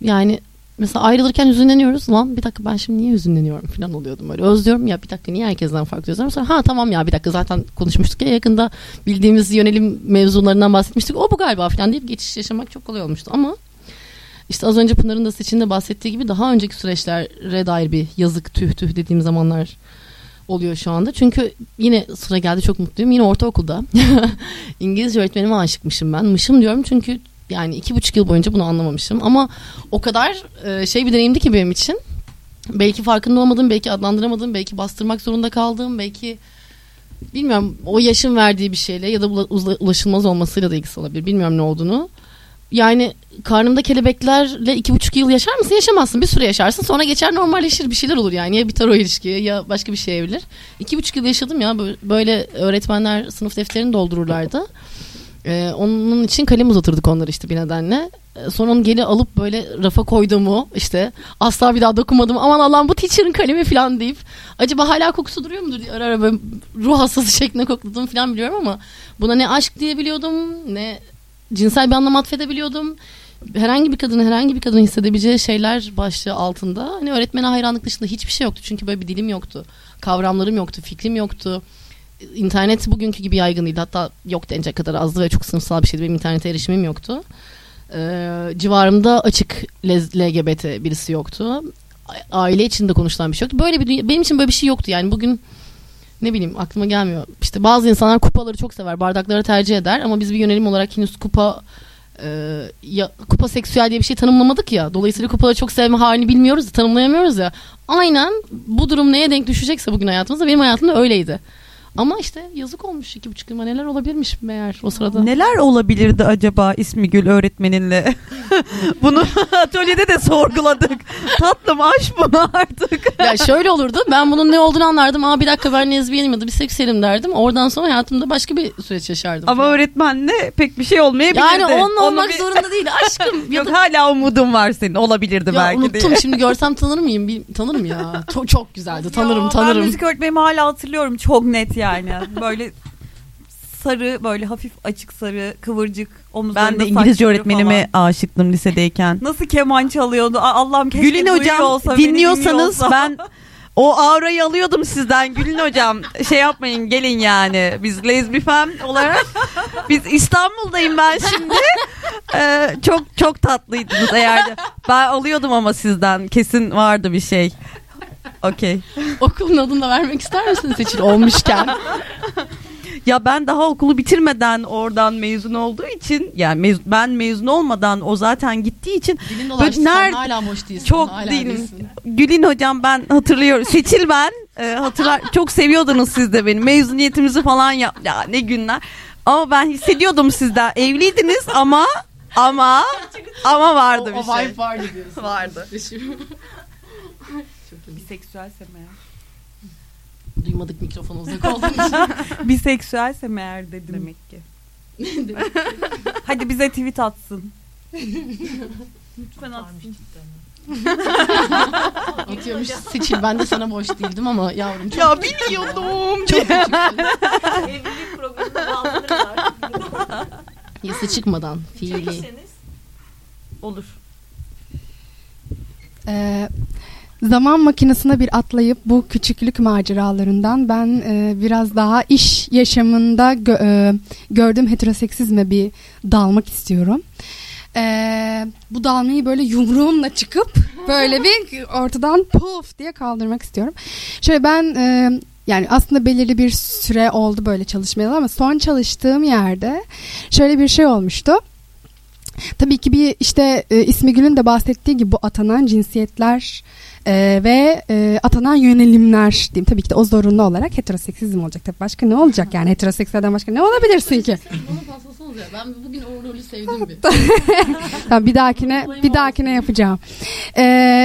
yani mesela ayrılırken hüzünleniyoruz. Lan bir dakika ben şimdi niye hüzünleniyorum falan oluyordum böyle. Özlüyorum ya bir dakika niye herkesten farklı özlüyorum. Sonra ha tamam ya bir dakika zaten konuşmuştuk ya yakında bildiğimiz yönelim mevzularından bahsetmiştik. O bu galiba falan deyip geçiş yaşamak çok kolay olmuştu ama işte az önce Pınar'ın da seçinde bahsettiği gibi daha önceki süreçlere dair bir yazık tüh tüh dediğim zamanlar oluyor şu anda. Çünkü yine sıra geldi çok mutluyum. Yine ortaokulda İngilizce öğretmenime aşıkmışım ben. Mışım diyorum çünkü yani iki buçuk yıl boyunca bunu anlamamışım. Ama o kadar e, şey bir deneyimdi ki benim için. Belki farkında olmadım, belki adlandıramadım, belki bastırmak zorunda kaldım, belki bilmiyorum o yaşın verdiği bir şeyle ya da ulaşılmaz olmasıyla da ilgisi olabilir. Bilmiyorum ne olduğunu. Yani karnımda kelebeklerle iki buçuk yıl yaşar mısın? Yaşamazsın. Bir süre yaşarsın. Sonra geçer normalleşir. Bir şeyler olur yani. Ya biter o ilişki ya başka bir şey evrilir. İki buçuk yıl yaşadım ya. Bö- Böyle öğretmenler sınıf defterini doldururlardı. Ee, onun için kalem uzatırdık onları işte bir nedenle. Ee, Sonra onu geri alıp böyle rafa koyduğumu işte asla bir daha dokunmadım. Aman Allah'ım bu teacher'ın kalemi falan deyip acaba hala kokusu duruyor mudur diye ara ara böyle ruh hastası şeklinde kokladığımı falan biliyorum ama buna ne aşk diyebiliyordum ne cinsel bir anlam atfedebiliyordum. Herhangi bir kadının herhangi bir kadının hissedebileceği şeyler başlığı altında. Hani öğretmene hayranlık dışında hiçbir şey yoktu. Çünkü böyle bir dilim yoktu. Kavramlarım yoktu, fikrim yoktu. İnternet bugünkü gibi yaygın. Hatta yok denecek kadar azdı ve çok sınıfsal bir şeydi. Benim internete erişimim yoktu. Ee, civarımda açık LGBT birisi yoktu. Aile içinde konuşulan bir şey yoktu. Böyle bir dünya, benim için böyle bir şey yoktu. Yani bugün ne bileyim aklıma gelmiyor. İşte bazı insanlar kupaları çok sever, bardakları tercih eder ama biz bir yönelim olarak henüz kupa Ee, ya kupa seksüel diye bir şey tanımlamadık ya. Dolayısıyla kupaları çok sevme halini bilmiyoruz, tanımlayamıyoruz ya. Aynen bu durum neye denk düşecekse bugün hayatımızda benim hayatımda öyleydi. Ama işte yazık olmuş iki buçuk yılıma neler olabilirmiş meğer o sırada. Neler olabilirdi acaba İsmi Gül öğretmeninle? Bunu atölyede de sorguladık. Tatlım aş bunu artık. ya şöyle olurdu ben bunun ne olduğunu anlardım. Aa bir dakika ben lezbiyenim ya da biseksüelim derdim. Oradan sonra hayatımda başka bir süreç yaşardım. Ama öğretmenle pek bir şey olmayabilirdi. yani onunla Onu olmak bir- zorunda değil aşkım. ya Yok da hala umudum var senin. Olabilirdi Ya belki unuttum diye. şimdi görsem tanır mıyım? Bil- tanırım ya. Çok, çok güzeldi. Tanırım Ya, tanırım. Ben müzik öğretmenimi hala hatırlıyorum çok net yani. Böyle sarı böyle hafif açık sarı kıvırcık omuzlarında Ben de İngilizce öğretmenime aşıktım lisedeyken. falan. Nasıl keman çalıyordu. Allah'ım keşke Gülün hocam olsa, dinliyorsanız ben o aurayı alıyordum sizden Gülün hocam. Şey yapmayın gelin yani. Biz lezbifem olarak biz İstanbul'dayım ben şimdi. Ee, çok çok tatlıydınız eğer de. Ben alıyordum ama sizden kesin vardı bir şey. Okey. Okulun adını da vermek ister misin Seçil olmuşken? Ya ben daha okulu bitirmeden oradan mezun olduğu için yani mez- ben mezun olmadan o zaten gittiği için Dilin dolaştı, sen sen nerede- hala boş değilsin. Çok değilim. Gülin hocam ben hatırlıyorum. Seçil ben. E, hatırlar çok seviyordunuz siz de beni. Mezuniyetimizi falan yap. Ya ne günler. Ama ben hissediyordum sizden. Evliydiniz ama ama ama vardı bir şey. vardı diyorsun. Vardı. Biseksüelse meğer. Duymadık mikrofon uzak olduğun için. Biseksüelse meğer dedim. Demek ki. Hadi bize tweet atsın. Lütfen atsın. Atıyormuş Seçil ben de sana boş değildim ama yavrum çok Ya biliyordum. çok küçüksün. Evlilik programında bağlanırlar. Yası çıkmadan fiili. Olur. Ee, zaman makinesine bir atlayıp bu küçüklük maceralarından ben e, biraz daha iş yaşamında gö- e, gördüğüm heteroseksizme bir dalmak istiyorum. Ee, bu dalmayı böyle yumruğumla çıkıp böyle bir ortadan puf diye kaldırmak istiyorum. Şöyle ben e, yani aslında belirli bir süre oldu böyle çalışmayalı ama son çalıştığım yerde şöyle bir şey olmuştu. Tabii ki bir işte e, ismi Gül'ün de bahsettiği gibi bu atanan cinsiyetler e, ve e, atanan yönelimler diyeyim. Tabii ki de o zorunlu olarak heteroseksizm olacak. Tabii başka ne olacak yani heteroseksüelden başka ne olabilirsin ki? Ben bugün o rolü sevdim bir. Tamam, bir dahakine bir dahakine yapacağım. E,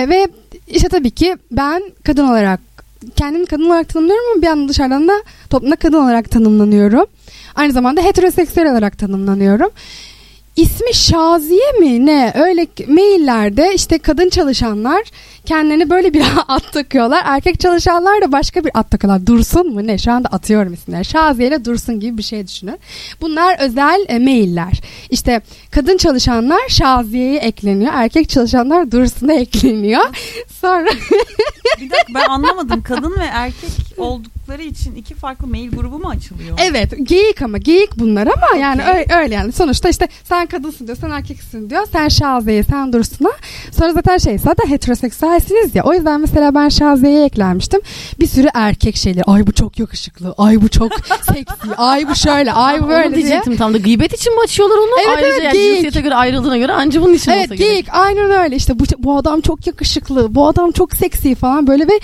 ve işte tabii ki ben kadın olarak kendimi kadın olarak tanımlıyorum ama bir yandan dışarıdan da toplumda kadın olarak tanımlanıyorum. Aynı zamanda heteroseksüel olarak tanımlanıyorum. İsmi Şaziye mi ne öyle maillerde işte kadın çalışanlar kendilerine böyle bir at takıyorlar. Erkek çalışanlar da başka bir at takıyorlar. Dursun mu ne şu anda atıyorum isimleri. Şaziye ile Dursun gibi bir şey düşünün. Bunlar özel e, mailler. İşte kadın çalışanlar Şaziye'ye ekleniyor. Erkek çalışanlar Dursun'a ekleniyor. Sonra Bir dakika ben anlamadım. Kadın ve erkek oldukları için iki farklı mail grubu mu açılıyor? Evet geyik ama geyik bunlar ama yani öyle, öyle yani sonuçta işte sen kadınsın diyor sen erkeksin diyor sen Şaziye'ye sen Dursun'a sonra zaten şey zaten heteroseksüelsiniz ya o yüzden mesela ben Şaziye'ye eklenmiştim bir sürü erkek şeyler ay bu çok yakışıklı ay bu çok seksi ay bu şöyle ay bu Onu böyle diye. diyecektim tam da gıybet için mi açıyorlar onu? Evet, Ayrıca evet, yani geyik. cinsiyete göre ayrıldığına göre anca bunun için Evet olsa gerek. geyik aynen öyle işte bu, bu adam çok yakışıklı bu adam çok seksi falan böyle ve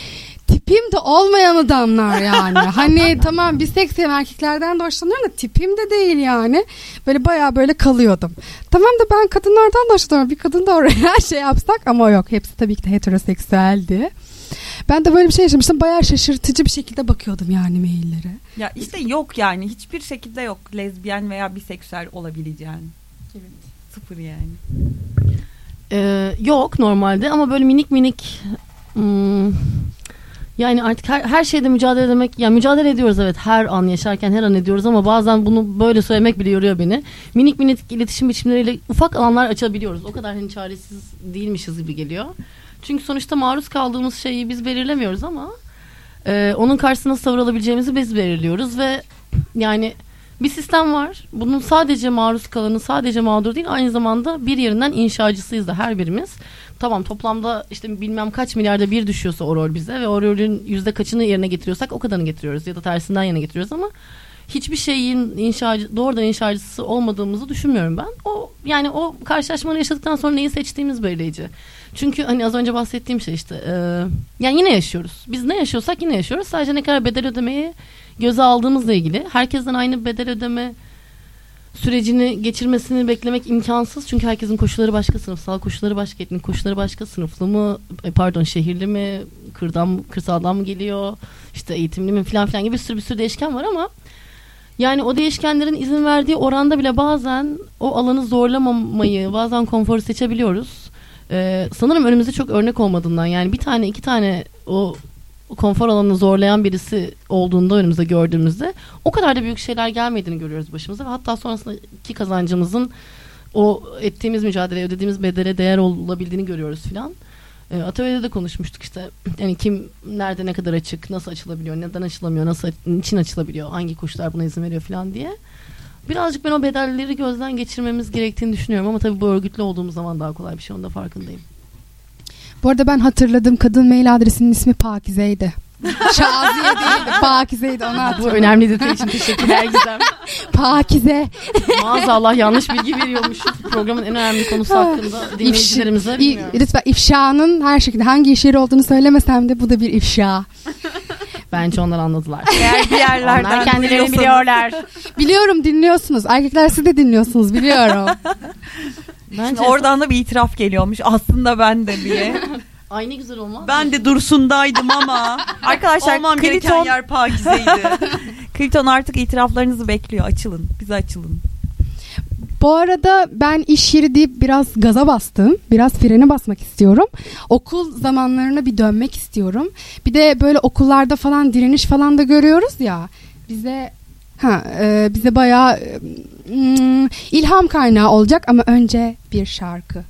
tipim de olmayan adamlar yani. hani tamam bir seksiyim erkeklerden de hoşlanıyorum da tipim de değil yani. Böyle baya böyle kalıyordum. Tamam da ben kadınlardan da hoşlanıyorum. Bir kadın da oraya şey yapsak ama yok. Hepsi tabii ki de heteroseksüeldi. Ben de böyle bir şey yaşamıştım. Bayağı şaşırtıcı bir şekilde bakıyordum yani maillere. Ya işte yok yani hiçbir şekilde yok lezbiyen veya biseksüel olabileceğin. Sıfır yani. Ee, yok normalde ama böyle minik minik hmm, yani artık her, her şeyde mücadele edemek yani mücadele ediyoruz evet her an yaşarken her an ediyoruz ama bazen bunu böyle söylemek bile yoruyor beni. Minik minik iletişim biçimleriyle ufak alanlar açabiliyoruz. O kadar hani çaresiz değilmişiz gibi geliyor. Çünkü sonuçta maruz kaldığımız şeyi biz belirlemiyoruz ama e, onun karşısına savrulabileceğimizi biz belirliyoruz ve yani bir sistem var. Bunun sadece maruz kalanı sadece mağdur değil aynı zamanda bir yerinden inşacısıyız da her birimiz. Tamam toplamda işte bilmem kaç milyarda bir düşüyorsa o rol bize ve o rolün yüzde kaçını yerine getiriyorsak o kadarını getiriyoruz ya da tersinden yerine getiriyoruz ama hiçbir şeyin inşacı, doğrudan inşacısı olmadığımızı düşünmüyorum ben. O yani o karşılaşmaları yaşadıktan sonra neyi seçtiğimiz belirleyici. Çünkü hani az önce bahsettiğim şey işte e, yani yine yaşıyoruz. Biz ne yaşıyorsak yine yaşıyoruz. Sadece ne kadar bedel ödemeyi göze aldığımızla ilgili. Herkesten aynı bedel ödeme sürecini geçirmesini beklemek imkansız. Çünkü herkesin koşulları başka, sınıfsal koşulları başka, etnik koşulları başka, sınıflı mı, e, pardon şehirli mi, kırdan, kırsaldan mı geliyor, işte eğitimli mi falan filan gibi bir sürü bir sürü değişken var ama yani o değişkenlerin izin verdiği oranda bile bazen o alanı zorlamamayı, bazen konforu seçebiliyoruz. Ee, sanırım önümüzde çok örnek olmadığından yani bir tane iki tane o konfor alanını zorlayan birisi olduğunda önümüzde gördüğümüzde o kadar da büyük şeyler gelmediğini görüyoruz başımıza ve hatta sonrasındaki kazancımızın o ettiğimiz mücadeleye ödediğimiz bedele değer olabildiğini görüyoruz filan. E, atölyede de konuşmuştuk işte yani kim nerede ne kadar açık, nasıl açılabiliyor, neden açılamıyor, nasıl için açılabiliyor, hangi koşullar buna izin veriyor filan diye. Birazcık ben o bedelleri gözden geçirmemiz gerektiğini düşünüyorum ama tabii bu örgütlü olduğumuz zaman daha kolay bir şey onun da farkındayım. Bu arada ben hatırladığım kadın mail adresinin ismi Pakize'ydi. Şaziye değildi. Pakize'ydi onu Bu hatırladım. önemli detay için teşekkürler Gizem. Pakize. Maazallah yanlış bilgi veriyormuşuz. Programın en önemli konusu hakkında dinleyicilerimize İfşi- bilmiyorum. İ- lütfen ifşanın her şekilde hangi iş yeri olduğunu söylemesem de bu da bir ifşa. Bence onlar anladılar. Eğer bir yerlerden Onlar kendilerini duyuyorsanız- biliyorlar. Biliyorum dinliyorsunuz. Erkekler siz de dinliyorsunuz biliyorum. Bence Şimdi oradan da bir itiraf geliyormuş aslında ben de diye. Ay ne güzel olmaz. Ben de Dursun'daydım ama Arkadaşlar olmam Kriton, yer Pakize'ydi. Kriton artık itiraflarınızı bekliyor. Açılın. Bize açılın. Bu arada ben iş yeri deyip biraz gaza bastım. Biraz frene basmak istiyorum. Okul zamanlarına bir dönmek istiyorum. Bir de böyle okullarda falan direniş falan da görüyoruz ya. Bize ha e, bize bayağı e, mm, ilham kaynağı olacak ama önce bir şarkı.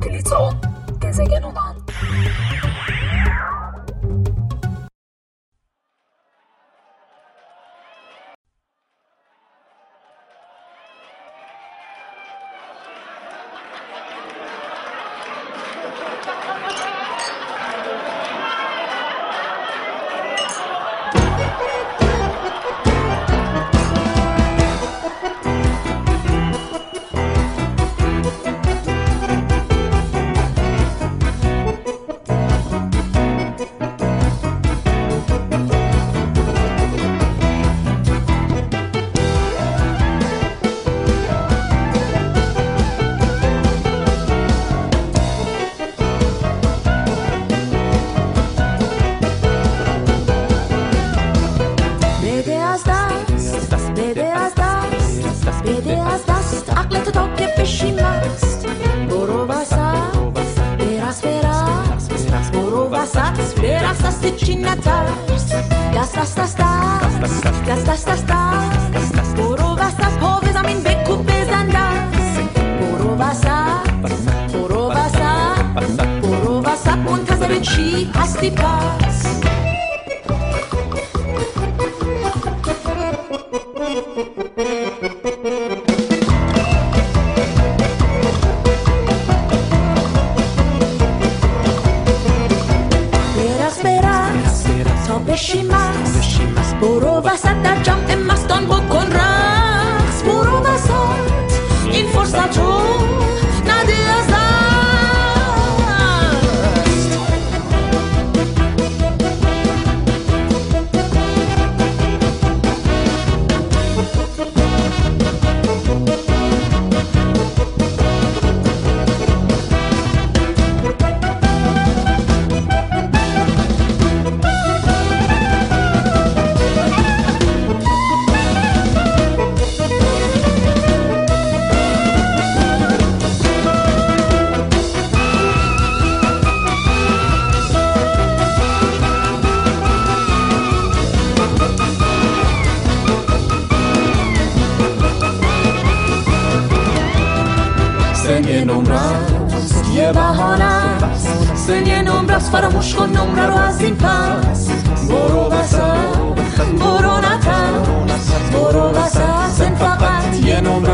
Pliton, gezegen olan فراموش کن نمره رو از این پس. برو بسر برو نترس. برو بسر سن فقط یه نمره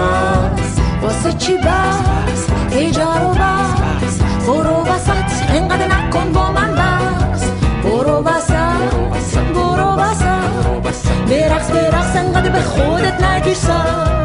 واسه چی بس؟ ایجا رو بس. برو بسط انقدر نکن با من بس. برو بسط برو بسط برقص برقص انقدر به خودت نگیسم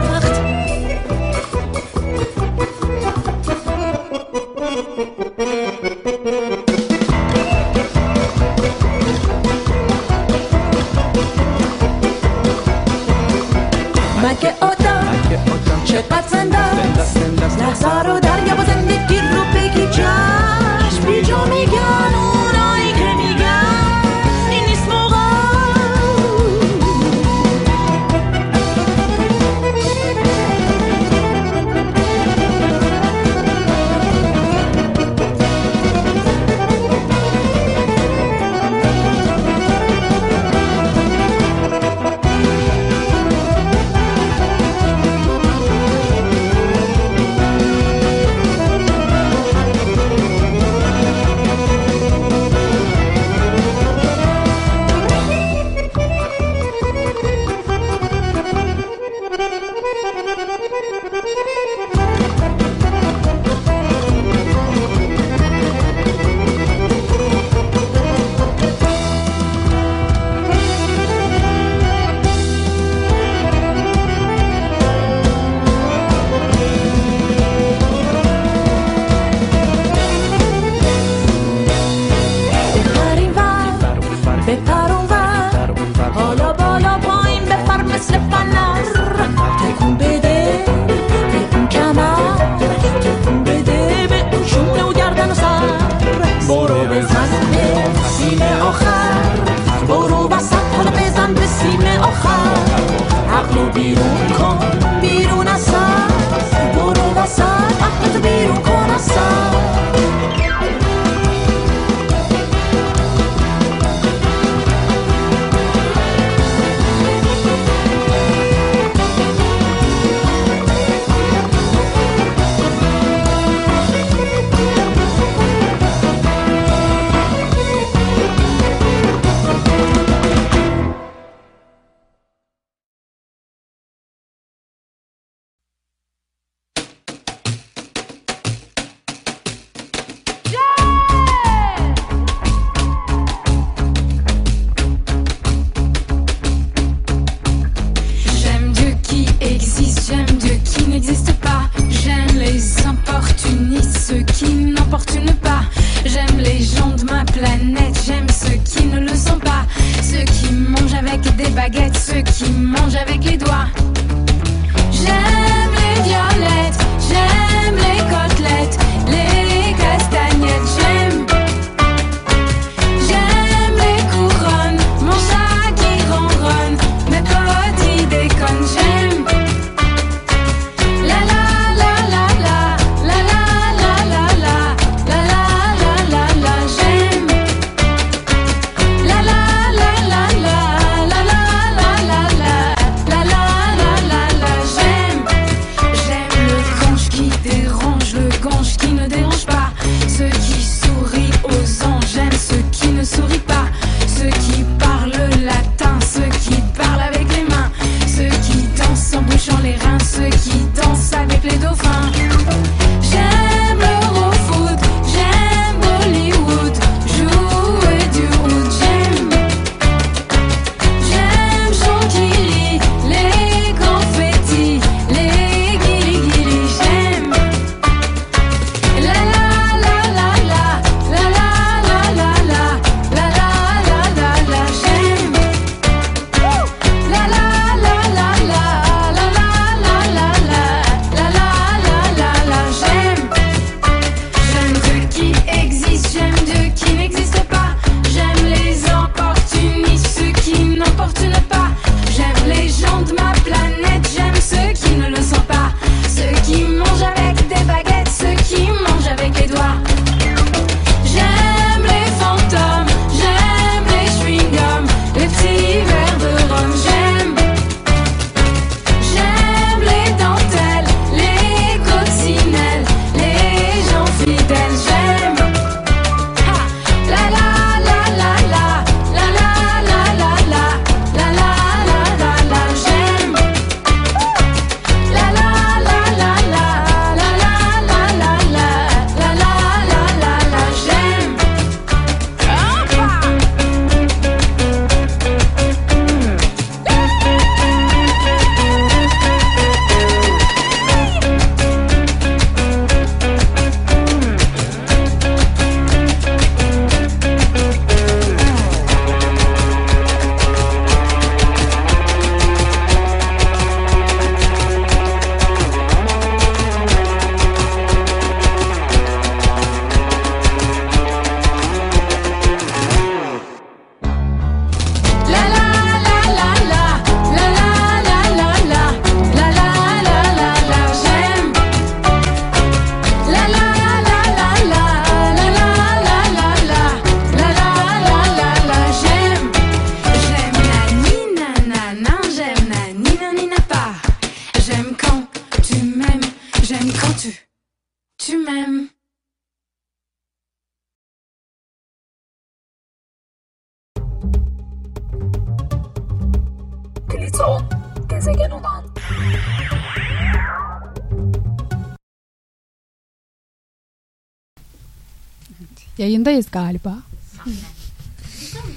Yayındayız galiba.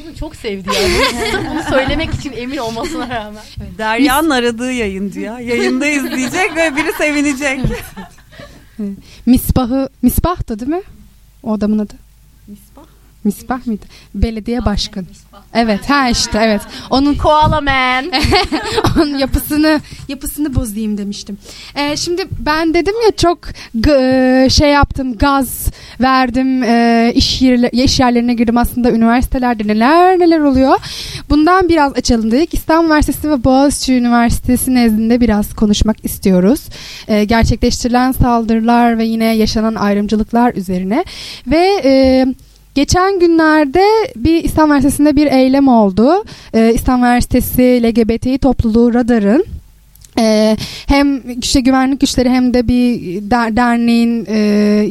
Bunu çok sevdi yani. Bunu söylemek için emin olmasına rağmen. Derya'nın aradığı yayıncı ya. Yayındayız diyecek ve biri sevinecek. Misbahı, Misbah'tı değil mi? O adamın adı. Misbah? Mıydı? Belediye başkanı. Evet, ha işte evet. Onun Koala man. onun yapısını yapısını bozayım demiştim. Ee, şimdi ben dedim ya çok e, şey yaptım, gaz verdim, e, iş, yerle, iş yerlerine girdim. Aslında üniversitelerde neler neler oluyor. Bundan biraz açalım dedik. İstanbul Üniversitesi ve Boğaziçi Üniversitesi nezdinde biraz konuşmak istiyoruz. Ee, gerçekleştirilen saldırılar ve yine yaşanan ayrımcılıklar üzerine ve e, Geçen günlerde bir İstanbul Üniversitesi'nde bir eylem oldu. Ee, İstanbul Üniversitesi LGBTİ topluluğu Radar'ın e, hem işte güvenlik güçleri hem de bir der- derneğin e,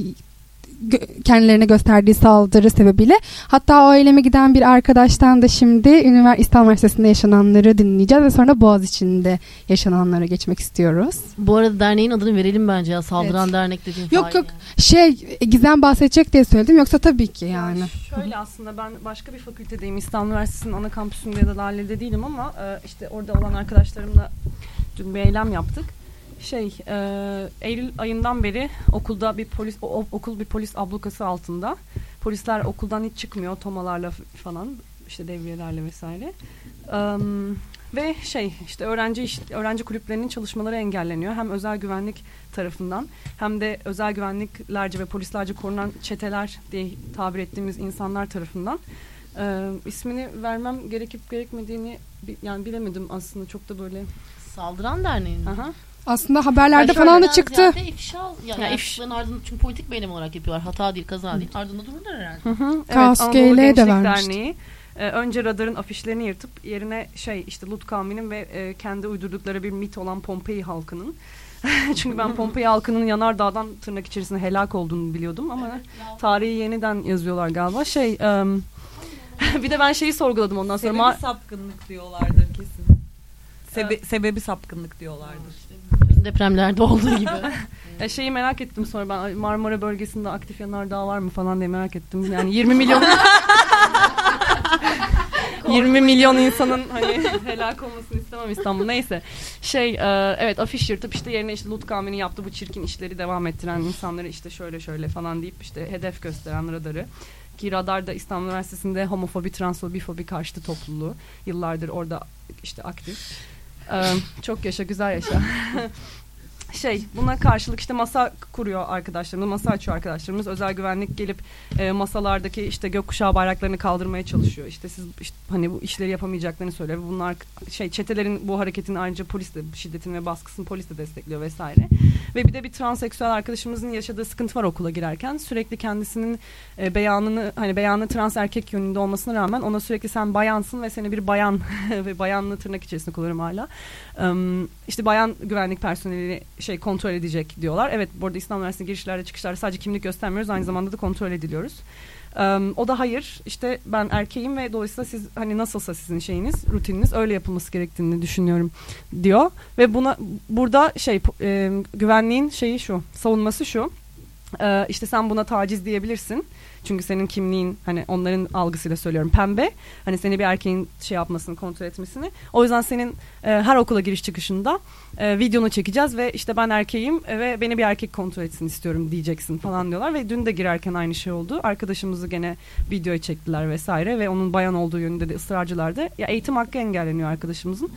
kendilerine gösterdiği saldırı sebebiyle. Hatta o eyleme giden bir arkadaştan da şimdi Ünivers İstanbul Üniversitesi'nde yaşananları dinleyeceğiz ve sonra Boğaziçi'nde yaşananlara geçmek istiyoruz. Bu arada derneğin adını verelim bence ya. Saldıran dernek dediğin Yok yok ya. şey Gizem bahsedecek diye söyledim yoksa tabii ki yani. Şöyle aslında ben başka bir fakültedeyim. İstanbul Üniversitesi'nin ana kampüsünde ya da Lale'de değilim ama e, işte orada olan arkadaşlarımla dün bir eylem yaptık. Şey, e, Eylül ayından beri okulda bir polis, o- okul bir polis ablukası altında. Polisler okuldan hiç çıkmıyor, tomalarla falan, işte devriyelerle vesaire. Em, ve şey, işte öğrenci öğrenci kulüplerinin çalışmaları engelleniyor. Hem özel güvenlik tarafından hem de özel güvenliklerce ve polislerce korunan çeteler diye tabir ettiğimiz insanlar tarafından. Ee, ismini vermem gerekip gerekmediğini yani bilemedim aslında çok da böyle. Saldıran derneğin. mi? Aha. Aslında haberlerde Ya şöyle falan da çıktı. ziyade ifşa, yani Ya if- ifşaların ardında çünkü politik beylem olarak yapıyorlar. Hata değil, kaza değil. Ardında dururlar herhalde. Hı hı. Kaos Anadolu GL de Gençlik vermişti. Derneği e, önce radarın afişlerini yırtıp yerine şey işte Lut kavminin ve e, kendi uydurdukları bir mit olan Pompei halkının Çünkü ben Pompei halkının yanardağdan tırnak içerisinde helak olduğunu biliyordum ama tarihi yeniden yazıyorlar galiba. Şey em, bir de ben şeyi sorguladım ondan sonra. Sebebi sapkınlık diyorlardır kesin. Sebe- Sebebi sapkınlık diyorlardır. Depremlerde olduğu gibi. E, şeyi merak ettim sonra ben Marmara bölgesinde aktif yanardağ var mı falan diye merak ettim. Yani 20 milyon 20 milyon insanın hani helak olmasını istemem İstanbul. Neyse. Şey e, evet afiş yırtıp işte yerine işte Lut kavminin yaptığı bu çirkin işleri devam ettiren insanları işte şöyle şöyle falan deyip işte hedef gösteren radarı. Ki radar da İstanbul Üniversitesi'nde homofobi, transfobi, fobi karşıtı topluluğu. Yıllardır orada işte aktif. E, çok yaşa, güzel yaşa. şey buna karşılık işte masa kuruyor arkadaşlarımız, masa açıyor arkadaşlarımız. Özel güvenlik gelip e, masalardaki işte gökkuşağı bayraklarını kaldırmaya çalışıyor. İşte siz işte, hani bu işleri yapamayacaklarını söylüyor. Bunlar şey çetelerin bu hareketin ayrıca polis de şiddetin ve baskısını polis de destekliyor vesaire. Ve bir de bir transseksüel arkadaşımızın yaşadığı sıkıntı var okula girerken. Sürekli kendisinin e, beyanını hani beyanı trans erkek yönünde olmasına rağmen ona sürekli sen bayansın ve seni bir bayan ve bayanlı tırnak içerisinde kullanıyorum hala. Em, işte bayan güvenlik personeli şey kontrol edecek diyorlar. Evet bu arada İstanbul Üniversitesi girişlerde çıkışlarda sadece kimlik göstermiyoruz aynı zamanda da kontrol ediliyoruz. Em, o da hayır işte ben erkeğim ve dolayısıyla siz hani nasılsa sizin şeyiniz rutininiz öyle yapılması gerektiğini düşünüyorum diyor. Ve buna burada şey e, güvenliğin şeyi şu savunması şu e, işte sen buna taciz diyebilirsin. Çünkü senin kimliğin hani onların algısıyla söylüyorum pembe. Hani seni bir erkeğin şey yapmasını kontrol etmesini. O yüzden senin e, her okula giriş çıkışında e, videonu çekeceğiz ve işte ben erkeğim e, ve beni bir erkek kontrol etsin istiyorum diyeceksin falan diyorlar. Ve dün de girerken aynı şey oldu. Arkadaşımızı gene videoya çektiler vesaire ve onun bayan olduğu yönünde de ısrarcılardı. Ya eğitim hakkı engelleniyor arkadaşımızın.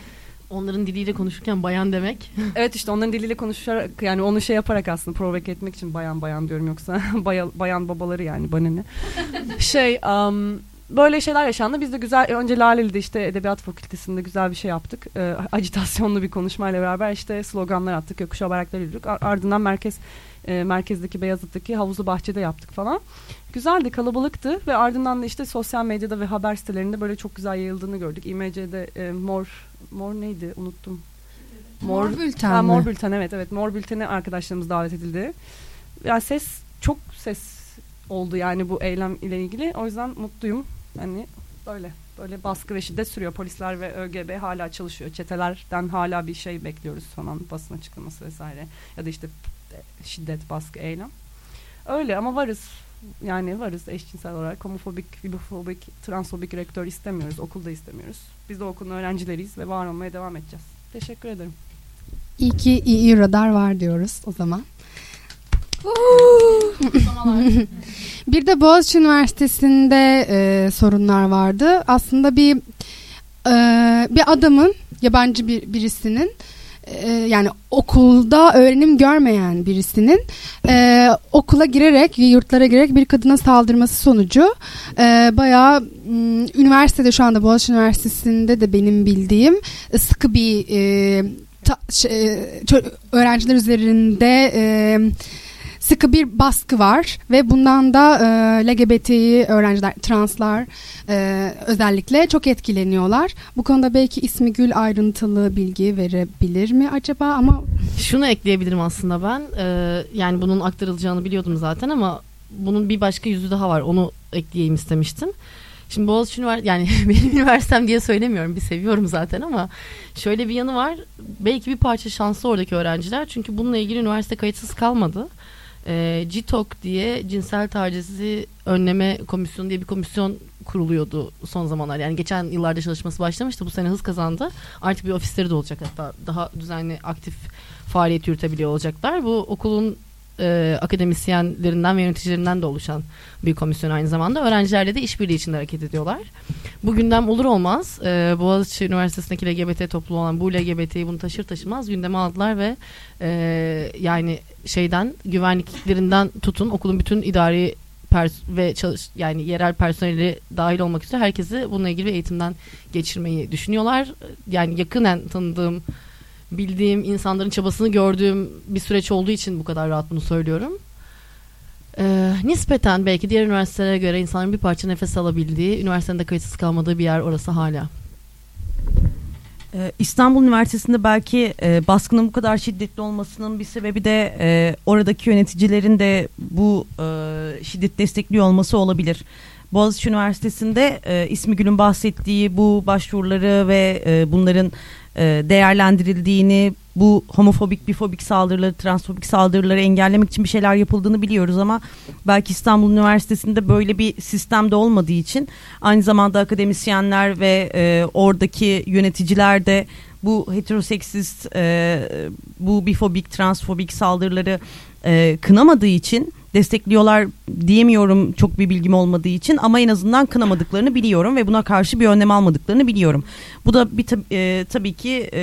Onların diliyle konuşurken bayan demek. Evet işte onların diliyle konuşarak yani onu şey yaparak aslında provoke etmek için bayan bayan diyorum yoksa bayan, bayan babaları yani bana ne. şey um, böyle şeyler yaşandı. Biz de güzel önce Laleli'de işte Edebiyat Fakültesi'nde güzel bir şey yaptık. Ee, agitasyonlu bir konuşmayla beraber işte sloganlar attık. Gökkuşağı bayrakları yürüdük. Ar- ardından merkez e, merkezdeki Beyazıt'taki havuzlu bahçede yaptık falan. Güzeldi, kalabalıktı ve ardından da işte sosyal medyada ve haber sitelerinde böyle çok güzel yayıldığını gördük. İMC'de e, mor mor neydi unuttum. Mor, Mor Bülten ha, mi? Mor Bülten evet evet Mor Bülten'e arkadaşlarımız davet edildi. Yani ses çok ses oldu yani bu eylem ile ilgili. O yüzden mutluyum. Hani böyle böyle baskı ve şiddet sürüyor. Polisler ve ÖGB hala çalışıyor. Çetelerden hala bir şey bekliyoruz falan basın açıklaması vesaire. Ya da işte şiddet, baskı, eylem. Öyle ama varız. Yani varız eşcinsel olarak. Homofobik, bifobik, transfobik rektör istemiyoruz. Okulda istemiyoruz. Biz de okulun öğrencileriyiz ve var olmaya devam edeceğiz. Teşekkür ederim. İyi ki iyi radar var diyoruz o zaman. bir de Boğaziçi Üniversitesi'nde e, sorunlar vardı. Aslında bir e, bir adamın yabancı bir birisinin e, yani okulda öğrenim görmeyen birisinin e, okula girerek yurtlara girerek bir kadına saldırması sonucu e, bayağı m, üniversitede şu anda Boğaziçi Üniversitesi'nde de benim bildiğim e, sıkı bir e, ta, şey, öğrenciler üzerinde e, sıkı bir baskı var ve bundan da e, LGBT'yi öğrenciler, translar e, özellikle çok etkileniyorlar. Bu konuda belki ismi Gül ayrıntılı bilgi verebilir mi acaba ama Şunu ekleyebilirim aslında ben. Ee, yani bunun aktarılacağını biliyordum zaten ama bunun bir başka yüzü daha var. Onu ekleyeyim istemiştim. Şimdi Boğaziçi Üniversitesi yani benim üniversitem diye söylemiyorum. Bir seviyorum zaten ama şöyle bir yanı var. Belki bir parça şanslı oradaki öğrenciler. Çünkü bununla ilgili üniversite kayıtsız kalmadı. Ee, CİTOK diye cinsel tacizi önleme komisyonu diye bir komisyon kuruluyordu son zamanlar. Yani geçen yıllarda çalışması başlamıştı. Bu sene hız kazandı. Artık bir ofisleri de olacak hatta. Daha düzenli aktif faaliyet yürütebiliyor olacaklar. Bu okulun e, akademisyenlerinden ve yöneticilerinden de oluşan bir komisyon aynı zamanda. Öğrencilerle de işbirliği içinde hareket ediyorlar. Bu gündem olur olmaz e, Boğaziçi Üniversitesi'ndeki LGBT topluluğu olan bu LGBT'yi bunu taşır taşımaz gündeme aldılar ve e, yani şeyden güvenliklerinden tutun okulun bütün idari pers- ve çalış yani yerel personeli dahil olmak üzere herkesi bununla ilgili bir eğitimden geçirmeyi düşünüyorlar. Yani yakinen tanıdığım bildiğim insanların çabasını gördüğüm bir süreç olduğu için bu kadar rahat bunu söylüyorum. Ee, nispeten belki diğer üniversitelere göre insanların bir parça nefes alabildiği, üniversitenin de kayıtsız kalmadığı bir yer orası hala. Ee, İstanbul Üniversitesi'nde belki e, baskının bu kadar şiddetli olmasının bir sebebi de e, oradaki yöneticilerin de bu e, şiddet destekliyor olması olabilir. Boğaziçi Üniversitesi'nde e, ismi Gül'ün bahsettiği bu başvuruları ve e, bunların değerlendirildiğini, bu homofobik, bifobik saldırıları, transfobik saldırıları engellemek için bir şeyler yapıldığını biliyoruz ama belki İstanbul Üniversitesi'nde böyle bir sistemde olmadığı için aynı zamanda akademisyenler ve e, oradaki yöneticiler de bu heteroseksist, e, bu bifobik, transfobik saldırıları e, kınamadığı için destekliyorlar diyemiyorum çok bir bilgim olmadığı için ama en azından kınamadıklarını biliyorum ve buna karşı bir önlem almadıklarını biliyorum. Bu da bir tab- e, tabii ki e,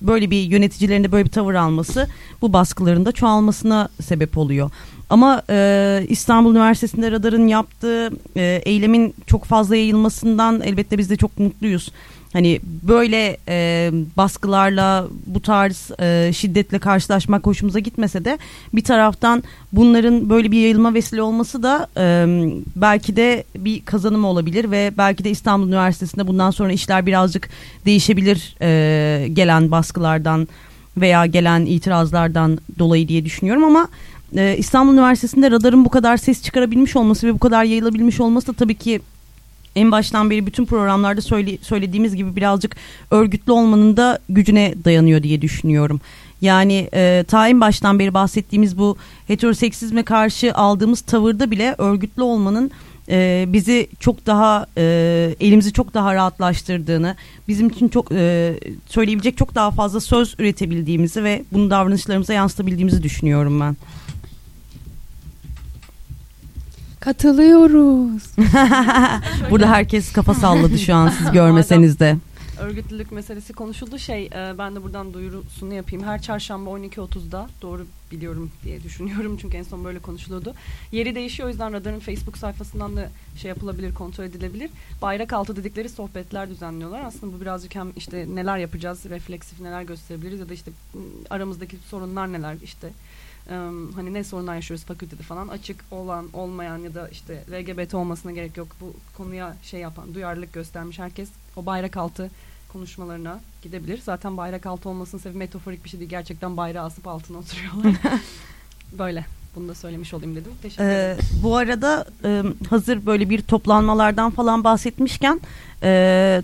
böyle bir yöneticilerin de böyle bir tavır alması bu baskıların da çoğalmasına sebep oluyor. Ama e, İstanbul Üniversitesi'nde Radar'ın yaptığı e, eylemin çok fazla yayılmasından elbette biz de çok mutluyuz. Hani böyle e, baskılarla bu tarz e, şiddetle karşılaşmak hoşumuza gitmese de bir taraftan bunların böyle bir yayılma vesile olması da e, belki de bir kazanım olabilir ve belki de İstanbul Üniversitesi'nde bundan sonra işler birazcık değişebilir e, gelen baskılardan veya gelen itirazlardan dolayı diye düşünüyorum ama e, İstanbul Üniversitesi'nde radarın bu kadar ses çıkarabilmiş olması ve bu kadar yayılabilmiş olması da tabii ki en baştan beri bütün programlarda söyle, söylediğimiz gibi birazcık örgütlü olmanın da gücüne dayanıyor diye düşünüyorum. Yani e, ta en baştan beri bahsettiğimiz bu heteroseksizme karşı aldığımız tavırda bile örgütlü olmanın e, bizi çok daha e, elimizi çok daha rahatlaştırdığını, bizim için çok e, söyleyebilecek çok daha fazla söz üretebildiğimizi ve bunu davranışlarımıza yansıtabildiğimizi düşünüyorum ben. Katılıyoruz. Burada herkes kafa salladı şu an siz görmeseniz de. Örgütlülük meselesi konuşuldu. Şey e, ben de buradan duyurusunu yapayım. Her çarşamba 12.30'da doğru biliyorum diye düşünüyorum. Çünkü en son böyle konuşuluyordu. Yeri değişiyor o yüzden Radar'ın Facebook sayfasından da şey yapılabilir, kontrol edilebilir. Bayrak altı dedikleri sohbetler düzenliyorlar. Aslında bu birazcık hem işte neler yapacağız, refleksif neler gösterebiliriz ya da işte aramızdaki sorunlar neler işte hani ne sorunlar yaşıyoruz fakültede falan açık olan olmayan ya da işte LGBT olmasına gerek yok bu konuya şey yapan duyarlılık göstermiş herkes o bayrak altı konuşmalarına gidebilir. Zaten bayrak altı olmasının sebebi metaforik bir şey değil. Gerçekten bayrağı asıp altına oturuyorlar. Böyle. Bunu da söylemiş olayım dedim. Teşekkür Ee, ederim. bu arada e, hazır böyle bir toplanmalardan falan bahsetmişken e,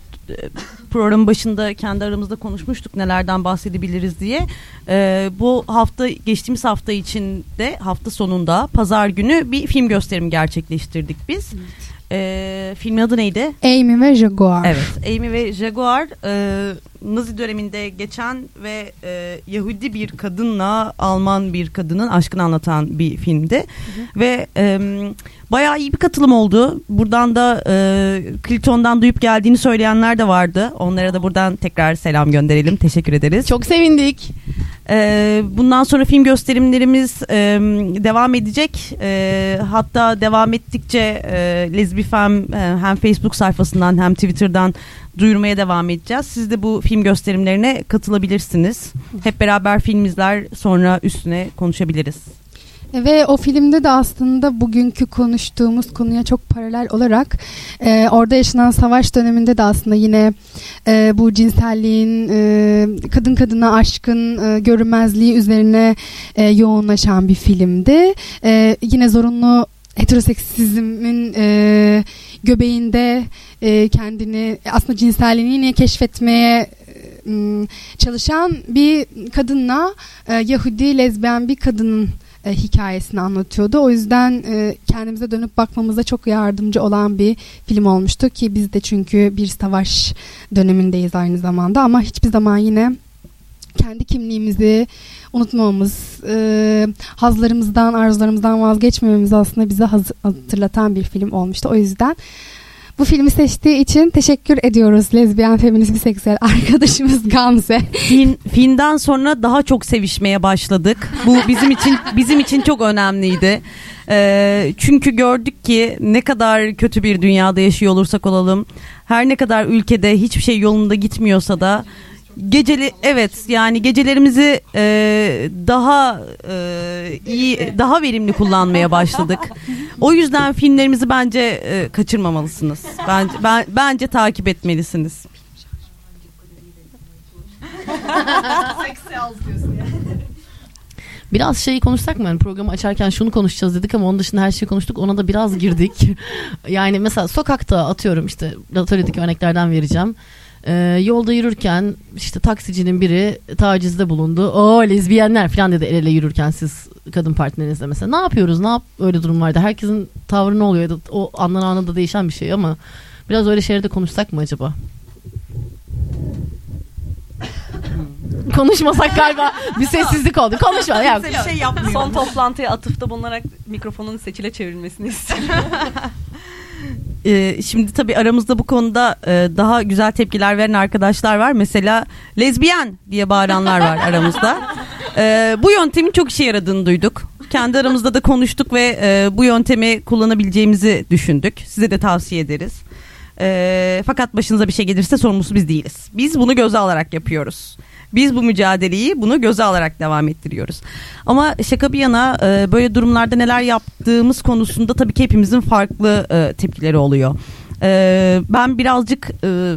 programın başında kendi aramızda konuşmuştuk nelerden bahsedebiliriz diye. E, bu hafta geçtiğimiz hafta içinde hafta sonunda pazar günü bir film gösterimi gerçekleştirdik biz. E, filmin adı neydi? Amy ve Jaguar. Evet, Amy ve Jaguar e, Nazi döneminde geçen ve e, Yahudi bir kadınla Alman bir kadının aşkını anlatan bir filmdi. Ve e, bayağı iyi bir katılım oldu. Buradan da e, Cliton'dan duyup geldiğini söyleyenler de vardı. Onlara da buradan tekrar selam gönderelim. Teşekkür ederiz. Çok sevindik. Ee, bundan sonra film gösterimlerimiz e, devam edecek. E, hatta devam ettikçe e, Lezbifem e, hem Facebook sayfasından hem Twitter'dan duyurmaya devam edeceğiz. Siz de bu film gösterimlerine katılabilirsiniz. Hep beraber film izler sonra üstüne konuşabiliriz. Ve o filmde de aslında bugünkü konuştuğumuz konuya çok paralel olarak e, orada yaşanan savaş döneminde de aslında yine e, bu cinselliğin, e, kadın kadına aşkın e, görünmezliği üzerine e, yoğunlaşan bir filmdi. E, yine zorunlu heteroseksizmin e, göbeğinde e, kendini aslında cinselliğini yine keşfetmeye çalışan bir kadınla e, Yahudi lezbiyen bir kadının e, hikayesini anlatıyordu. O yüzden e, kendimize dönüp bakmamıza çok yardımcı olan bir film olmuştu ki biz de çünkü bir savaş dönemindeyiz aynı zamanda ama hiçbir zaman yine kendi kimliğimizi unutmamamız, e, hazlarımızdan, arzularımızdan vazgeçmememiz aslında bize hatırlatan bir film olmuştu. O yüzden bu filmi seçtiği için teşekkür ediyoruz lezbiyen, feminist, biseksüel arkadaşımız Gamze. Film, filmden sonra daha çok sevişmeye başladık. Bu bizim için bizim için çok önemliydi. Ee, çünkü gördük ki ne kadar kötü bir dünyada yaşıyor olursak olalım, her ne kadar ülkede hiçbir şey yolunda gitmiyorsa da geceli evet yani gecelerimizi e, daha e, iyi daha verimli kullanmaya başladık. O yüzden filmlerimizi bence e, kaçırmamalısınız. Bence ben bence takip etmelisiniz. Biraz şeyi konuşsak mı? Yani programı açarken şunu konuşacağız dedik ama onun dışında her şeyi konuştuk. Ona da biraz girdik. yani mesela sokakta atıyorum işte atölyedeki örneklerden vereceğim. Ee, yolda yürürken işte taksicinin biri tacizde bulundu. O lezbiyenler falan dedi el ele yürürken siz kadın partnerinizle mesela. Ne yapıyoruz? Ne yap öyle durumlarda? Herkesin tavrı ne oluyor? Ya da o andan ana da değişen bir şey ama biraz öyle şeylerde konuşsak mı acaba? Konuşmasak galiba bir sessizlik oldu. Konuşma. Kimse bir şey yapmıyor. Son toplantıya atıfta bulunarak mikrofonun seçile çevrilmesini istiyorum. Ee, şimdi tabii aramızda bu konuda e, daha güzel tepkiler veren arkadaşlar var. Mesela lezbiyen diye bağıranlar var aramızda. Ee, bu yöntemin çok işe yaradığını duyduk. Kendi aramızda da konuştuk ve e, bu yöntemi kullanabileceğimizi düşündük. Size de tavsiye ederiz. Ee, fakat başınıza bir şey gelirse sorumlusu biz değiliz. Biz bunu göze alarak yapıyoruz. Biz bu mücadeleyi bunu göze alarak devam ettiriyoruz. Ama şaka bir yana e, böyle durumlarda neler yaptığımız konusunda tabii ki hepimizin farklı e, tepkileri oluyor. E, ben birazcık e,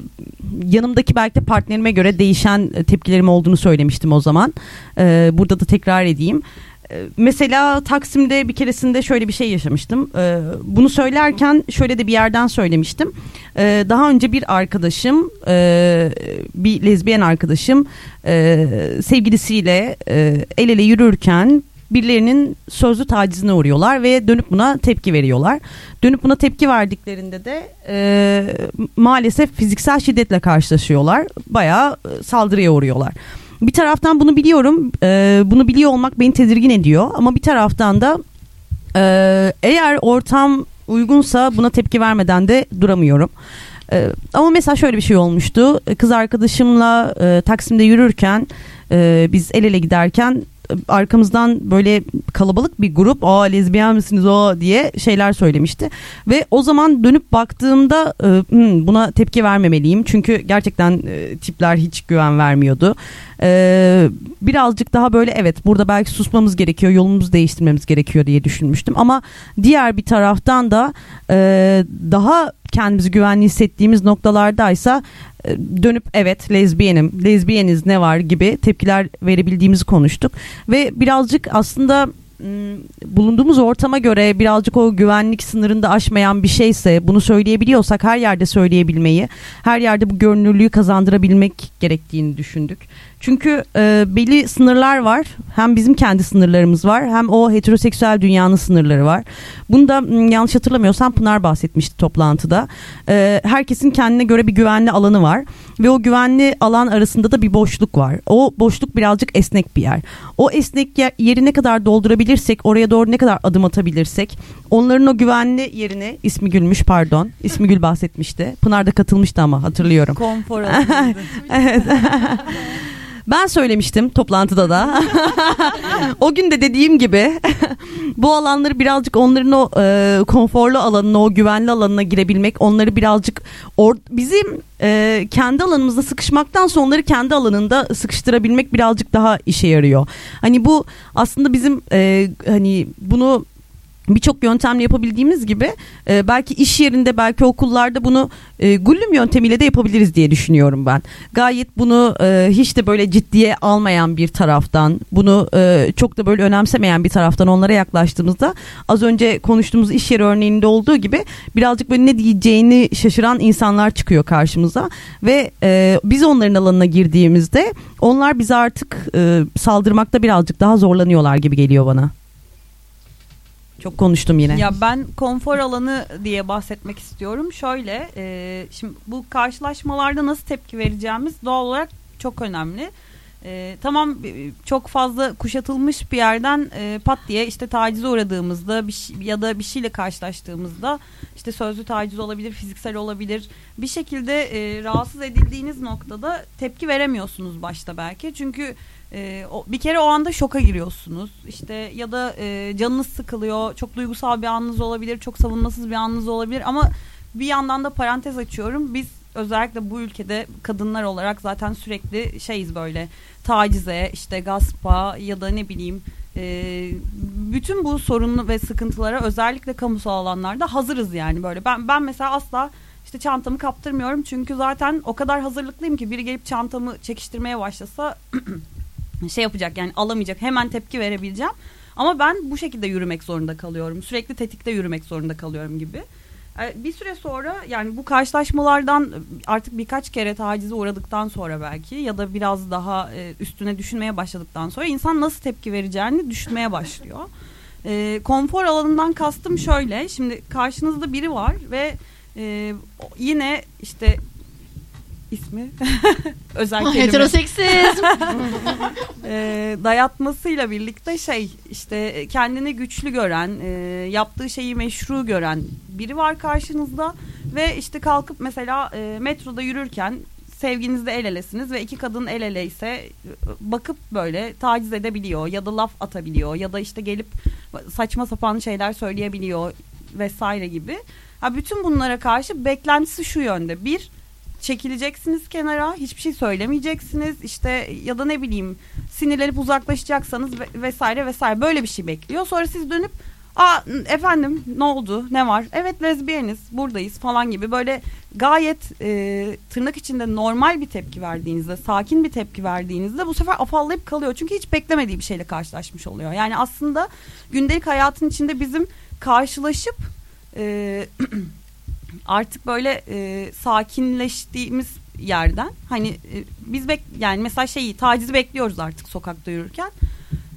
yanımdaki belki de partnerime göre değişen e, tepkilerim olduğunu söylemiştim o zaman. E, burada da tekrar edeyim. Mesela Taksim'de bir keresinde şöyle bir şey yaşamıştım. E, Bunu söylerken şöyle de bir yerden söylemiştim. E, Daha önce bir arkadaşım, e, bir lezbiyen arkadaşım e, sevgilisiyle e, el ele yürürken birilerinin sözlü tacizine uğruyorlar ve dönüp buna tepki veriyorlar. Dönüp buna tepki verdiklerinde de e, maalesef fiziksel şiddetle karşılaşıyorlar. Bayağı saldırıya uğruyorlar. Bir taraftan bunu biliyorum, e, bunu biliyor olmak beni tedirgin ediyor. Ama bir taraftan da e, eğer ortam uygunsa buna tepki vermeden de duramıyorum. E, ama mesela şöyle bir şey olmuştu. Kız arkadaşımla e, Taksim'de yürürken e, biz el ele giderken e, arkamızdan böyle kalabalık bir grup aa lezbiyen misiniz o diye şeyler söylemişti. Ve o zaman dönüp baktığımda e, "Hmm, buna tepki vermemeliyim. Çünkü gerçekten e, tipler hiç güven vermiyordu. E, birazcık daha böyle evet burada belki susmamız gerekiyor yolumuzu değiştirmemiz gerekiyor diye düşünmüştüm. Ama diğer bir taraftan da daha kendimizi güvenli hissettiğimiz noktalardaysa e, dönüp evet lezbiyenim, lezbiyeniz ne var gibi tepkiler verebildiğimizi konuştuk. Ve birazcık aslında bulunduğumuz ortama göre birazcık o güvenlik sınırında aşmayan bir şeyse bunu söyleyebiliyorsak her yerde söyleyebilmeyi, her yerde bu görünürlüğü kazandırabilmek gerektiğini düşündük. Çünkü e, belli sınırlar var. Hem bizim kendi sınırlarımız var hem o heteroseksüel dünyanın sınırları var. Bunu da yanlış hatırlamıyorsam Pınar bahsetmişti toplantıda. E, herkesin kendine göre bir güvenli alanı var. Ve o güvenli alan arasında da bir boşluk var. O boşluk birazcık esnek bir yer. O esnek yeri ne kadar doldurabilirsek, oraya doğru ne kadar adım atabilirsek, onların o güvenli yerini, ismi Gülmüş pardon, ismi Gül bahsetmişti. Pınar da katılmıştı ama hatırlıyorum. Konfor evet. Ben söylemiştim toplantıda da. o gün de dediğim gibi bu alanları birazcık onların o e, konforlu alanına, o güvenli alanına girebilmek, onları birazcık or bizim e, kendi alanımızda sıkışmaktan onları kendi alanında sıkıştırabilmek birazcık daha işe yarıyor. Hani bu aslında bizim e, hani bunu birçok yöntemle yapabildiğimiz gibi e, belki iş yerinde belki okullarda bunu e, gullüm yöntemiyle de yapabiliriz diye düşünüyorum ben. Gayet bunu e, hiç de böyle ciddiye almayan bir taraftan bunu e, çok da böyle önemsemeyen bir taraftan onlara yaklaştığımızda az önce konuştuğumuz iş yeri örneğinde olduğu gibi birazcık böyle ne diyeceğini şaşıran insanlar çıkıyor karşımıza ve e, biz onların alanına girdiğimizde onlar bize artık e, saldırmakta birazcık daha zorlanıyorlar gibi geliyor bana. Çok konuştum yine. Ya ben konfor alanı diye bahsetmek istiyorum. Şöyle, e, şimdi bu karşılaşmalarda nasıl tepki vereceğimiz doğal olarak çok önemli. E, tamam çok fazla kuşatılmış bir yerden e, pat diye işte tacize uğradığımızda bir ya da bir şeyle karşılaştığımızda işte sözlü taciz olabilir, fiziksel olabilir. Bir şekilde e, rahatsız edildiğiniz noktada tepki veremiyorsunuz başta belki. Çünkü e, o, bir kere o anda şoka giriyorsunuz. İşte ya da e, canınız sıkılıyor. Çok duygusal bir anınız olabilir. Çok savunmasız bir anınız olabilir. Ama bir yandan da parantez açıyorum. Biz özellikle bu ülkede kadınlar olarak zaten sürekli şeyiz böyle tacize, işte gaspa ya da ne bileyim e, bütün bu sorunlu ve sıkıntılara özellikle kamusal alanlarda hazırız yani böyle. Ben ben mesela asla işte çantamı kaptırmıyorum çünkü zaten o kadar hazırlıklıyım ki biri gelip çantamı çekiştirmeye başlasa şey yapacak yani alamayacak hemen tepki verebileceğim. Ama ben bu şekilde yürümek zorunda kalıyorum. Sürekli tetikte yürümek zorunda kalıyorum gibi. E, bir süre sonra yani bu karşılaşmalardan artık birkaç kere tacize uğradıktan sonra belki ya da biraz daha e, üstüne düşünmeye başladıktan sonra insan nasıl tepki vereceğini düşünmeye başlıyor. E, konfor alanından kastım şöyle. Şimdi karşınızda biri var ve e, yine işte ismi özel kelime. Heteroseksizm. e, dayatmasıyla birlikte şey işte kendini güçlü gören, e, yaptığı şeyi meşru gören biri var karşınızda ve işte kalkıp mesela e, metroda yürürken sevginizde el elesiniz ve iki kadın el ele ise bakıp böyle taciz edebiliyor ya da laf atabiliyor ya da işte gelip saçma sapan şeyler söyleyebiliyor vesaire gibi. Ha, bütün bunlara karşı beklentisi şu yönde. Bir, çekileceksiniz kenara hiçbir şey söylemeyeceksiniz. İşte ya da ne bileyim sinirlenip uzaklaşacaksanız vesaire vesaire. Böyle bir şey bekliyor. Sonra siz dönüp aa efendim ne oldu? Ne var? Evet lezbiyeniz buradayız falan gibi. Böyle gayet e, tırnak içinde normal bir tepki verdiğinizde sakin bir tepki verdiğinizde bu sefer afallayıp kalıyor. Çünkü hiç beklemediği bir şeyle karşılaşmış oluyor. Yani aslında gündelik hayatın içinde bizim karşılaşıp e, artık böyle e, sakinleştiğimiz yerden hani e, biz bek yani mesela şeyi tacizi bekliyoruz artık sokakta yürürken.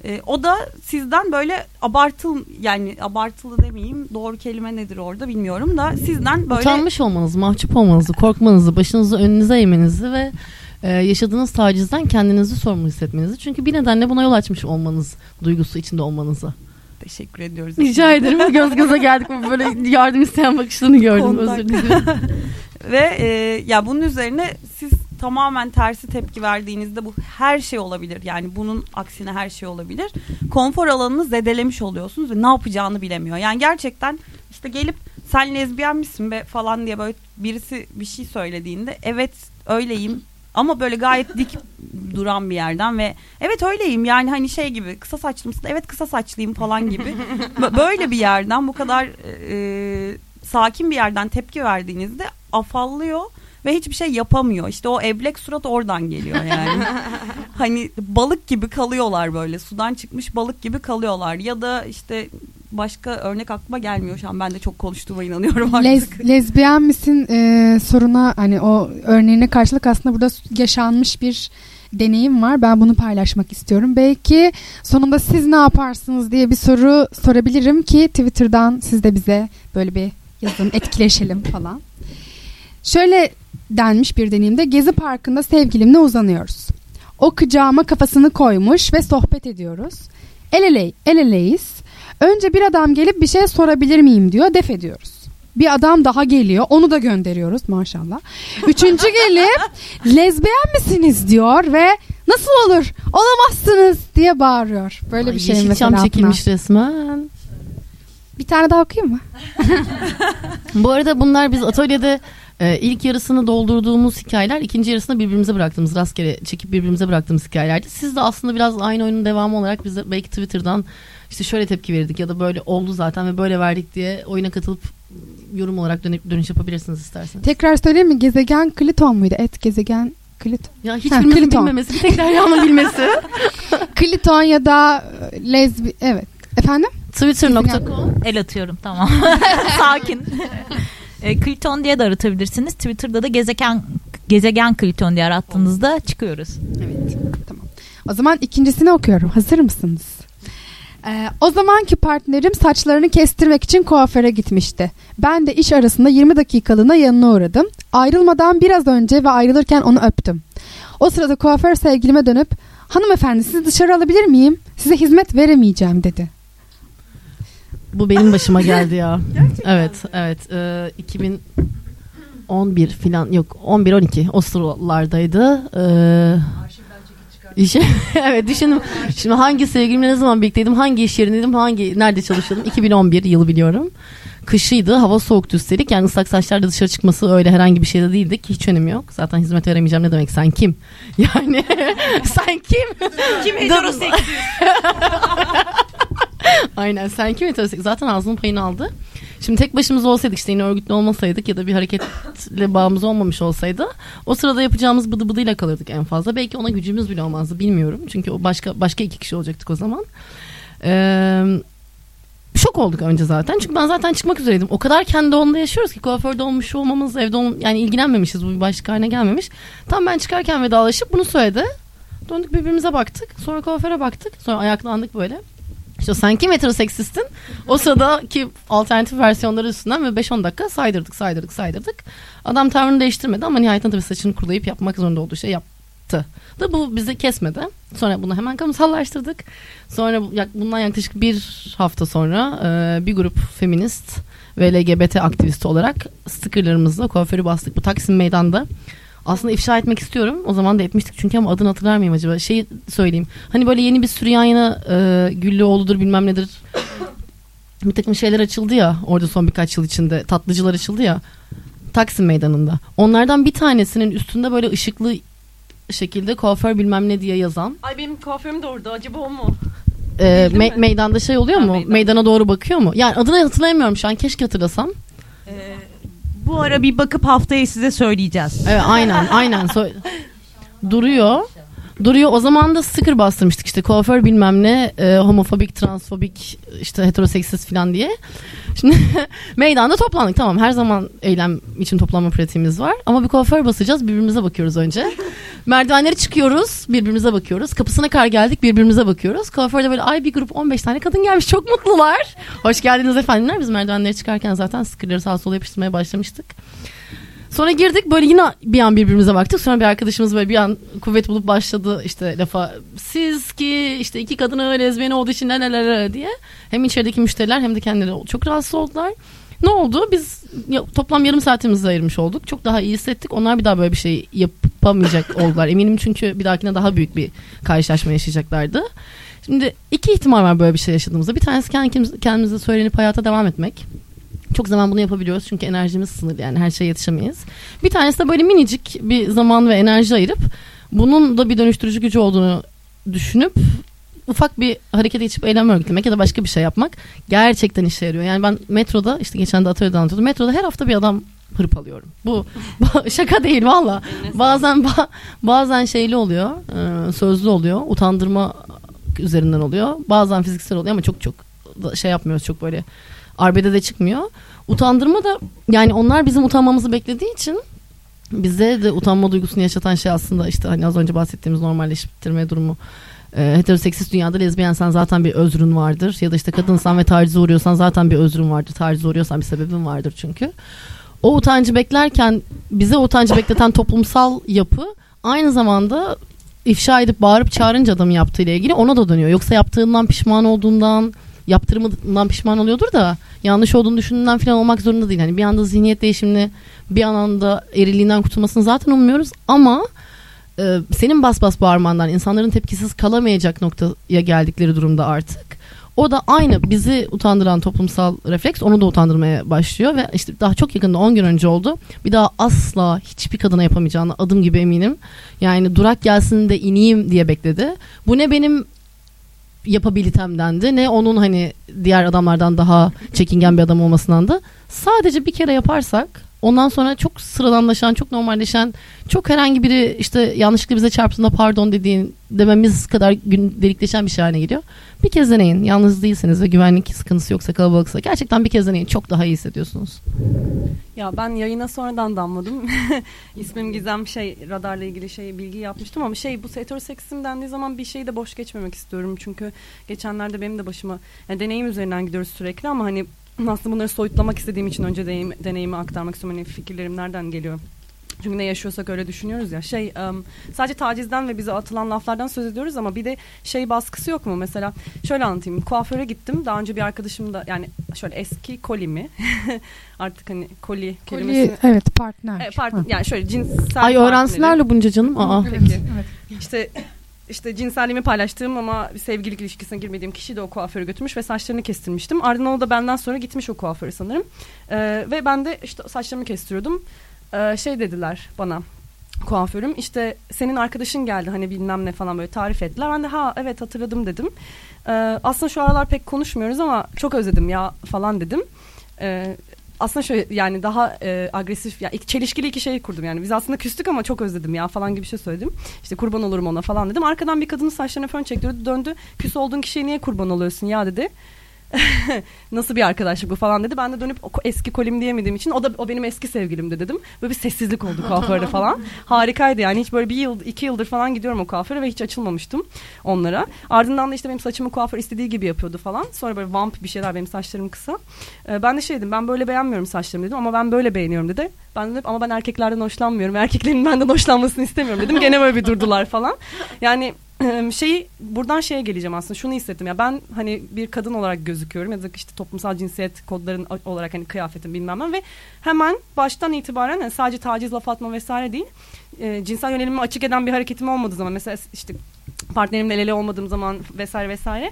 E, o da sizden böyle abartıl yani abartılı demeyeyim doğru kelime nedir orada bilmiyorum da sizden böyle utanmış olmanızı, mahcup olmanızı, korkmanızı, başınızı önünüze eğmenizi ve e, yaşadığınız tacizden kendinizi sorumlu hissetmenizi. Çünkü bir nedenle buna yol açmış olmanız duygusu içinde olmanızı. Teşekkür ediyoruz. Rica ederim. Göz göze geldik. Böyle yardım isteyen bakışlarını gördüm. Özür dilerim. Ve e, ya bunun üzerine siz tamamen tersi tepki verdiğinizde bu her şey olabilir. Yani bunun aksine her şey olabilir. Konfor alanını zedelemiş oluyorsunuz ve ne yapacağını bilemiyor. Yani gerçekten işte gelip sen lezbiyen misin be falan diye böyle birisi bir şey söylediğinde evet öyleyim ama böyle gayet dik duran bir yerden ve evet öyleyim yani hani şey gibi kısa saçlı mısın? Evet kısa saçlıyım falan gibi. böyle bir yerden bu kadar e, sakin bir yerden tepki verdiğinizde afallıyor ve hiçbir şey yapamıyor. İşte o eblek surat oradan geliyor yani. hani balık gibi kalıyorlar böyle. Sudan çıkmış balık gibi kalıyorlar. Ya da işte başka örnek aklıma gelmiyor şu an. Ben de çok konuştuğuma inanıyorum artık. Lez, lezbiyen misin e, soruna hani o örneğine karşılık aslında burada yaşanmış bir deneyim var. Ben bunu paylaşmak istiyorum. Belki sonunda siz ne yaparsınız diye bir soru sorabilirim ki Twitter'dan siz de bize böyle bir yazın etkileşelim falan. Şöyle denmiş bir deneyimde Gezi Parkı'nda sevgilimle uzanıyoruz. O kucağıma kafasını koymuş ve sohbet ediyoruz. El, ele, el eleyiz. Önce bir adam gelip bir şey sorabilir miyim diyor def ediyoruz. Bir adam daha geliyor onu da gönderiyoruz maşallah. Üçüncü gelip lezbiyen misiniz diyor ve nasıl olur olamazsınız diye bağırıyor. Böyle Ay, bir şey Yeşilçam mesela. çekilmiş resmen. Bir tane daha okuyayım mı? Bu arada bunlar biz atölyede e, ilk yarısını doldurduğumuz hikayeler, ikinci yarısını birbirimize bıraktığımız, rastgele çekip birbirimize bıraktığımız hikayelerdi. Siz de aslında biraz aynı oyunun devamı olarak bize belki Twitter'dan işte şöyle tepki verdik ya da böyle oldu zaten ve böyle verdik diye oyuna katılıp yorum olarak dönüp dönüş yapabilirsiniz isterseniz. Tekrar söyleyeyim mi? Gezegen Kliton muydu? Et gezegen Kliton. Ya hiçbirimizin Kliton. bilmemesi, bir tek Derya'nın bilmesi. Kliton ya da e, lezbi... Evet. Efendim? Twitter.com El atıyorum tamam. Sakin. e, Kliton diye de aratabilirsiniz. Twitter'da da gezegen gezegen Kliton diye arattığınızda çıkıyoruz. Evet. Tamam. O zaman ikincisini okuyorum. Hazır mısınız? Ee, o zamanki partnerim saçlarını kestirmek için kuaföre gitmişti. Ben de iş arasında 20 dakikalığına yanına uğradım. Ayrılmadan biraz önce ve ayrılırken onu öptüm. O sırada kuaför sevgilime dönüp hanımefendi sizi dışarı alabilir miyim? Size hizmet veremeyeceğim dedi. Bu benim başıma geldi ya. evet, evet. Ee, 2011 filan yok 11 12 o sıralardaydı. Ee, işe, evet düşündüm. Şimdi hangi sevgilimle ne zaman birlikteydim? Hangi iş yerindeydim? Hangi nerede çalışıyordum? 2011 yılı biliyorum. Kışıydı. Hava soğuktu üstelik. Yani ıslak saçlarla dışarı çıkması öyle herhangi bir şey de değildi ki hiç önemi yok. Zaten hizmet veremeyeceğim ne demek sen kim? Yani sen kim? Kim heteroseksüel? Aynen sen kim heteroseksüel? Zaten ağzının payını aldı. Şimdi tek başımıza olsaydık işte yine örgütlü olmasaydık ya da bir hareketle bağımız olmamış olsaydı o sırada yapacağımız bıdı bıdıyla kalırdık en fazla. Belki ona gücümüz bile olmazdı bilmiyorum. Çünkü o başka başka iki kişi olacaktık o zaman. Ee, şok olduk önce zaten. Çünkü ben zaten çıkmak üzereydim. O kadar kendi onda yaşıyoruz ki kuaförde olmuş olmamız, evde ol, yani ilgilenmemişiz. Bu bir başlık haline gelmemiş. Tam ben çıkarken vedalaşıp bunu söyledi. Döndük birbirimize baktık. Sonra kuaföre baktık. Sonra ayaklandık böyle. İşte sen kim heteroseksistin? O sıradaki alternatif versiyonları üstünden ve 5-10 dakika saydırdık, saydırdık, saydırdık. Adam tavrını değiştirmedi ama nihayetinde tabii saçını kurulayıp yapmak zorunda olduğu şey yaptı. Da bu bizi kesmedi. Sonra bunu hemen kamusallaştırdık. Sonra bundan yaklaşık bir hafta sonra e, bir grup feminist ve LGBT aktivisti olarak stickerlarımızla kuaförü bastık. Bu Taksim Meydan'da. Aslında ifşa etmek istiyorum. O zaman da etmiştik çünkü ama adını hatırlar mıyım acaba? Şey söyleyeyim. Hani böyle yeni bir sürü yan yana e, Güllüoğlu'dur bilmem nedir. Bir takım şeyler açıldı ya orada son birkaç yıl içinde. Tatlıcılar açıldı ya. Taksim Meydanı'nda. Onlardan bir tanesinin üstünde böyle ışıklı şekilde kuaför bilmem ne diye yazan. Ay benim kuaförüm de orada. Acaba o mu? e, Değil me- mi? meydanda şey oluyor Ha, mu? meydan. Meydana doğru bakıyor mu? Yani adını hatırlayamıyorum şu an. Keşke hatırlasam. Ee, bu ara bir bakıp haftaya size söyleyeceğiz. Evet aynen aynen. So- duruyor. Duruyor. O zaman da sticker bastırmıştık işte kuaför bilmem ne e, homofobik, transfobik, işte heteroseksist falan diye. Şimdi meydanda toplandık tamam her zaman eylem için toplanma pratiğimiz var. Ama bir kuaför basacağız birbirimize bakıyoruz önce. Merdivenleri çıkıyoruz birbirimize bakıyoruz. Kapısına kar geldik birbirimize bakıyoruz. Kuaförde böyle ay bir grup 15 tane kadın gelmiş çok mutlular. Hoş geldiniz efendiler. Biz merdivenleri çıkarken zaten stickerları sağa sola yapıştırmaya başlamıştık. Sonra girdik böyle yine bir an birbirimize baktık. Sonra bir arkadaşımız böyle bir an kuvvet bulup başladı işte lafa. Siz ki işte iki kadını lezbiyeni olduğu için la diye. Hem içerideki müşteriler hem de kendileri çok rahatsız oldular. Ne oldu? Biz toplam yarım saatimizi ayırmış olduk. Çok daha iyi hissettik. Onlar bir daha böyle bir şey yapamayacak oldular. Eminim çünkü bir dahakine daha büyük bir karşılaşma yaşayacaklardı. Şimdi iki ihtimal var böyle bir şey yaşadığımızda. Bir tanesi kendimiz, kendimize söylenip hayata devam etmek. Çok zaman bunu yapabiliyoruz çünkü enerjimiz sınırlı yani her şeye yetişemeyiz. Bir tanesi de böyle minicik bir zaman ve enerji ayırıp bunun da bir dönüştürücü gücü olduğunu düşünüp ufak bir harekete geçip eylem örgütlemek ya da başka bir şey yapmak gerçekten işe yarıyor. Yani ben metroda işte geçen de atölyede anlatıyordum. Metroda her hafta bir adam hırpalıyorum. Bu şaka değil valla. Bazen ba- bazen şeyli oluyor. e, sözlü oluyor. Utandırma üzerinden oluyor. Bazen fiziksel oluyor ama çok çok şey yapmıyoruz çok böyle arbede de çıkmıyor. Utandırma da yani onlar bizim utanmamızı beklediği için bize de utanma duygusunu yaşatan şey aslında işte hani az önce bahsettiğimiz normalleştirme durumu. E, heteroseksist dünyada lezbiyensen zaten bir özrün vardır. Ya da işte kadınsan ve tacize uğruyorsan zaten bir özrün vardır. Tacize uğruyorsan bir sebebin vardır çünkü. O utancı beklerken bize utancı bekleten toplumsal yapı aynı zamanda ifşa edip bağırıp çağırınca adamın yaptığıyla ilgili ona da dönüyor. Yoksa yaptığından pişman olduğundan yaptırımından pişman oluyordur da yanlış olduğunu düşündüğünden falan olmak zorunda değil. Hani bir anda zihniyet değişimini bir anda eriliğinden kurtulmasını zaten ummuyoruz ama e, senin bas bas bağırmandan insanların tepkisiz kalamayacak noktaya geldikleri durumda artık o da aynı bizi utandıran toplumsal refleks onu da utandırmaya başlıyor ve işte daha çok yakında 10 gün önce oldu. Bir daha asla hiçbir kadına yapamayacağını adım gibi eminim. Yani durak gelsin de ineyim diye bekledi. Bu ne benim yapabilitemdendi. Ne onun hani diğer adamlardan daha çekingen bir adam olmasından da. Sadece bir kere yaparsak ondan sonra çok sıradanlaşan çok normalleşen çok herhangi biri işte yanlışlıkla bize çarptığında pardon dediğin dememiz kadar gündelikleşen bir şey haline geliyor. Bir kez deneyin yalnız değilseniz ve güvenlik sıkıntısı yoksa kalabalıksa gerçekten bir kez deneyin çok daha iyi hissediyorsunuz. Ya ben yayına sonradan damladım. İsmim Gizem şey radarla ilgili şey bilgi yapmıştım ama şey bu heteroseksim dendiği zaman bir şeyi de boş geçmemek istiyorum. Çünkü geçenlerde benim de başıma yani deneyim üzerinden gidiyoruz sürekli ama hani aslında bunları soyutlamak istediğim için önce deneyim, deneyimi aktarmak istiyorum. Hani fikirlerim nereden geliyor? Çünkü ne yaşıyorsak öyle düşünüyoruz ya. Şey um, sadece tacizden ve bize atılan laflardan söz ediyoruz ama bir de şey baskısı yok mu? Mesela şöyle anlatayım. Kuaföre gittim. Daha önce bir arkadaşım da yani şöyle eski kolimi artık hani koli kelimesi. Koli, evet partner. E, pardon, yani şöyle cinsel Ay öğrensinlerle bunca canım. Aa. Peki. Evet. İşte işte cinselliğimi paylaştığım ama sevgililik ilişkisine girmediğim kişi de o kuaföre götürmüş ve saçlarını kestirmiştim. Ardından o da benden sonra gitmiş o kuaföre sanırım. Ee, ve ben de işte saçlarımı kestiriyordum. Ee, şey dediler bana kuaförüm işte senin arkadaşın geldi hani bilmem ne falan böyle tarif ettiler. Ben de ha evet hatırladım dedim. Ee, aslında şu aralar pek konuşmuyoruz ama çok özledim ya falan dedim. Ee, aslında şöyle yani daha e, agresif ya yani çelişkili iki şey kurdum yani biz aslında küstük ama çok özledim ya falan gibi bir şey söyledim. İşte kurban olurum ona falan dedim. Arkadan bir kadının saçlarına fön çektiriyordu döndü küs olduğun kişiye niye kurban oluyorsun ya dedi. Nasıl bir arkadaşlık bu falan dedi. Ben de dönüp eski kolim diyemediğim için o da o benim eski sevgilimdi dedim. Böyle bir sessizlik oldu kuaförde falan. Harikaydı yani hiç böyle bir yıl iki yıldır falan gidiyorum o kuaföre ve hiç açılmamıştım onlara. Ardından da işte benim saçımı kuaför istediği gibi yapıyordu falan. Sonra böyle vamp bir şeyler benim saçlarım kısa. Ee, ben de şey dedim ben böyle beğenmiyorum saçlarımı dedim ama ben böyle beğeniyorum dedi. Ben de ama ben erkeklerden hoşlanmıyorum. Erkeklerin benden hoşlanmasını istemiyorum dedim. Gene böyle bir durdular falan. Yani şeyi buradan şeye geleceğim aslında. Şunu hissettim ya ben hani bir kadın olarak gözüküyorum ya da işte toplumsal cinsiyet kodların olarak hani kıyafetim bilmem ne ve hemen baştan itibaren yani sadece taciz laf atma vesaire değil e, cinsel yönelimimi açık eden bir hareketim olmadığı zaman mesela işte partnerimle el ele olmadığım zaman vesaire vesaire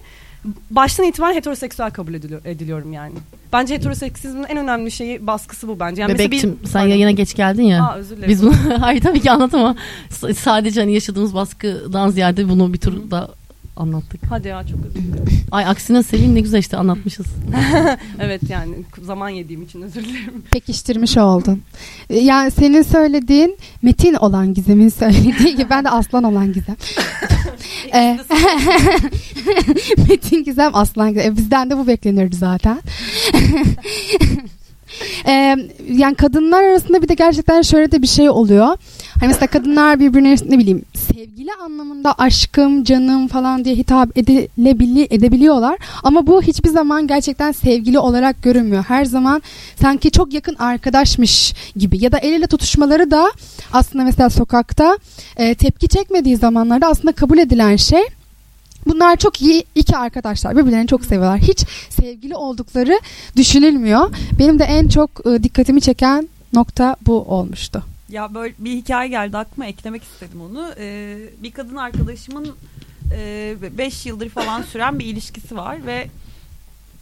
baştan itibaren heteroseksüel kabul ediliyor, ediliyorum yani. Bence heteroseksizmin en önemli şeyi baskısı bu bence. Yani Bebekçim bir, sen pardon. yayına geç geldin ya. Aa, özür dilerim. Biz bunu hayır tabii ki anlat ama sadece hani yaşadığımız baskıdan ziyade bunu bir tur da anlattık. Hadi ya çok özür dilerim. Ay aksine seveyim ne güzel işte anlatmışız. evet yani zaman yediğim için özür dilerim. Pekiştirmiş oldun. Yani senin söylediğin Metin olan Gizem'in söylediği gibi ben de Aslan olan Gizem. Metin Gizem Aslan Gizem. E, bizden de bu beklenirdi zaten. Ee, yani kadınlar arasında bir de gerçekten şöyle de bir şey oluyor. Hani mesela kadınlar birbirine ne bileyim sevgili anlamında aşkım, canım falan diye hitap edilebiliyor, edebiliyorlar. Ama bu hiçbir zaman gerçekten sevgili olarak görünmüyor. Her zaman sanki çok yakın arkadaşmış gibi ya da el ele tutuşmaları da aslında mesela sokakta e, tepki çekmediği zamanlarda aslında kabul edilen şey. Bunlar çok iyi iki arkadaşlar. Birbirlerini çok seviyorlar. Hiç sevgili oldukları düşünülmüyor. Benim de en çok e, dikkatimi çeken nokta bu olmuştu. Ya böyle bir hikaye geldi aklıma eklemek istedim onu. Ee, bir kadın arkadaşımın 5 e, yıldır falan süren bir ilişkisi var ve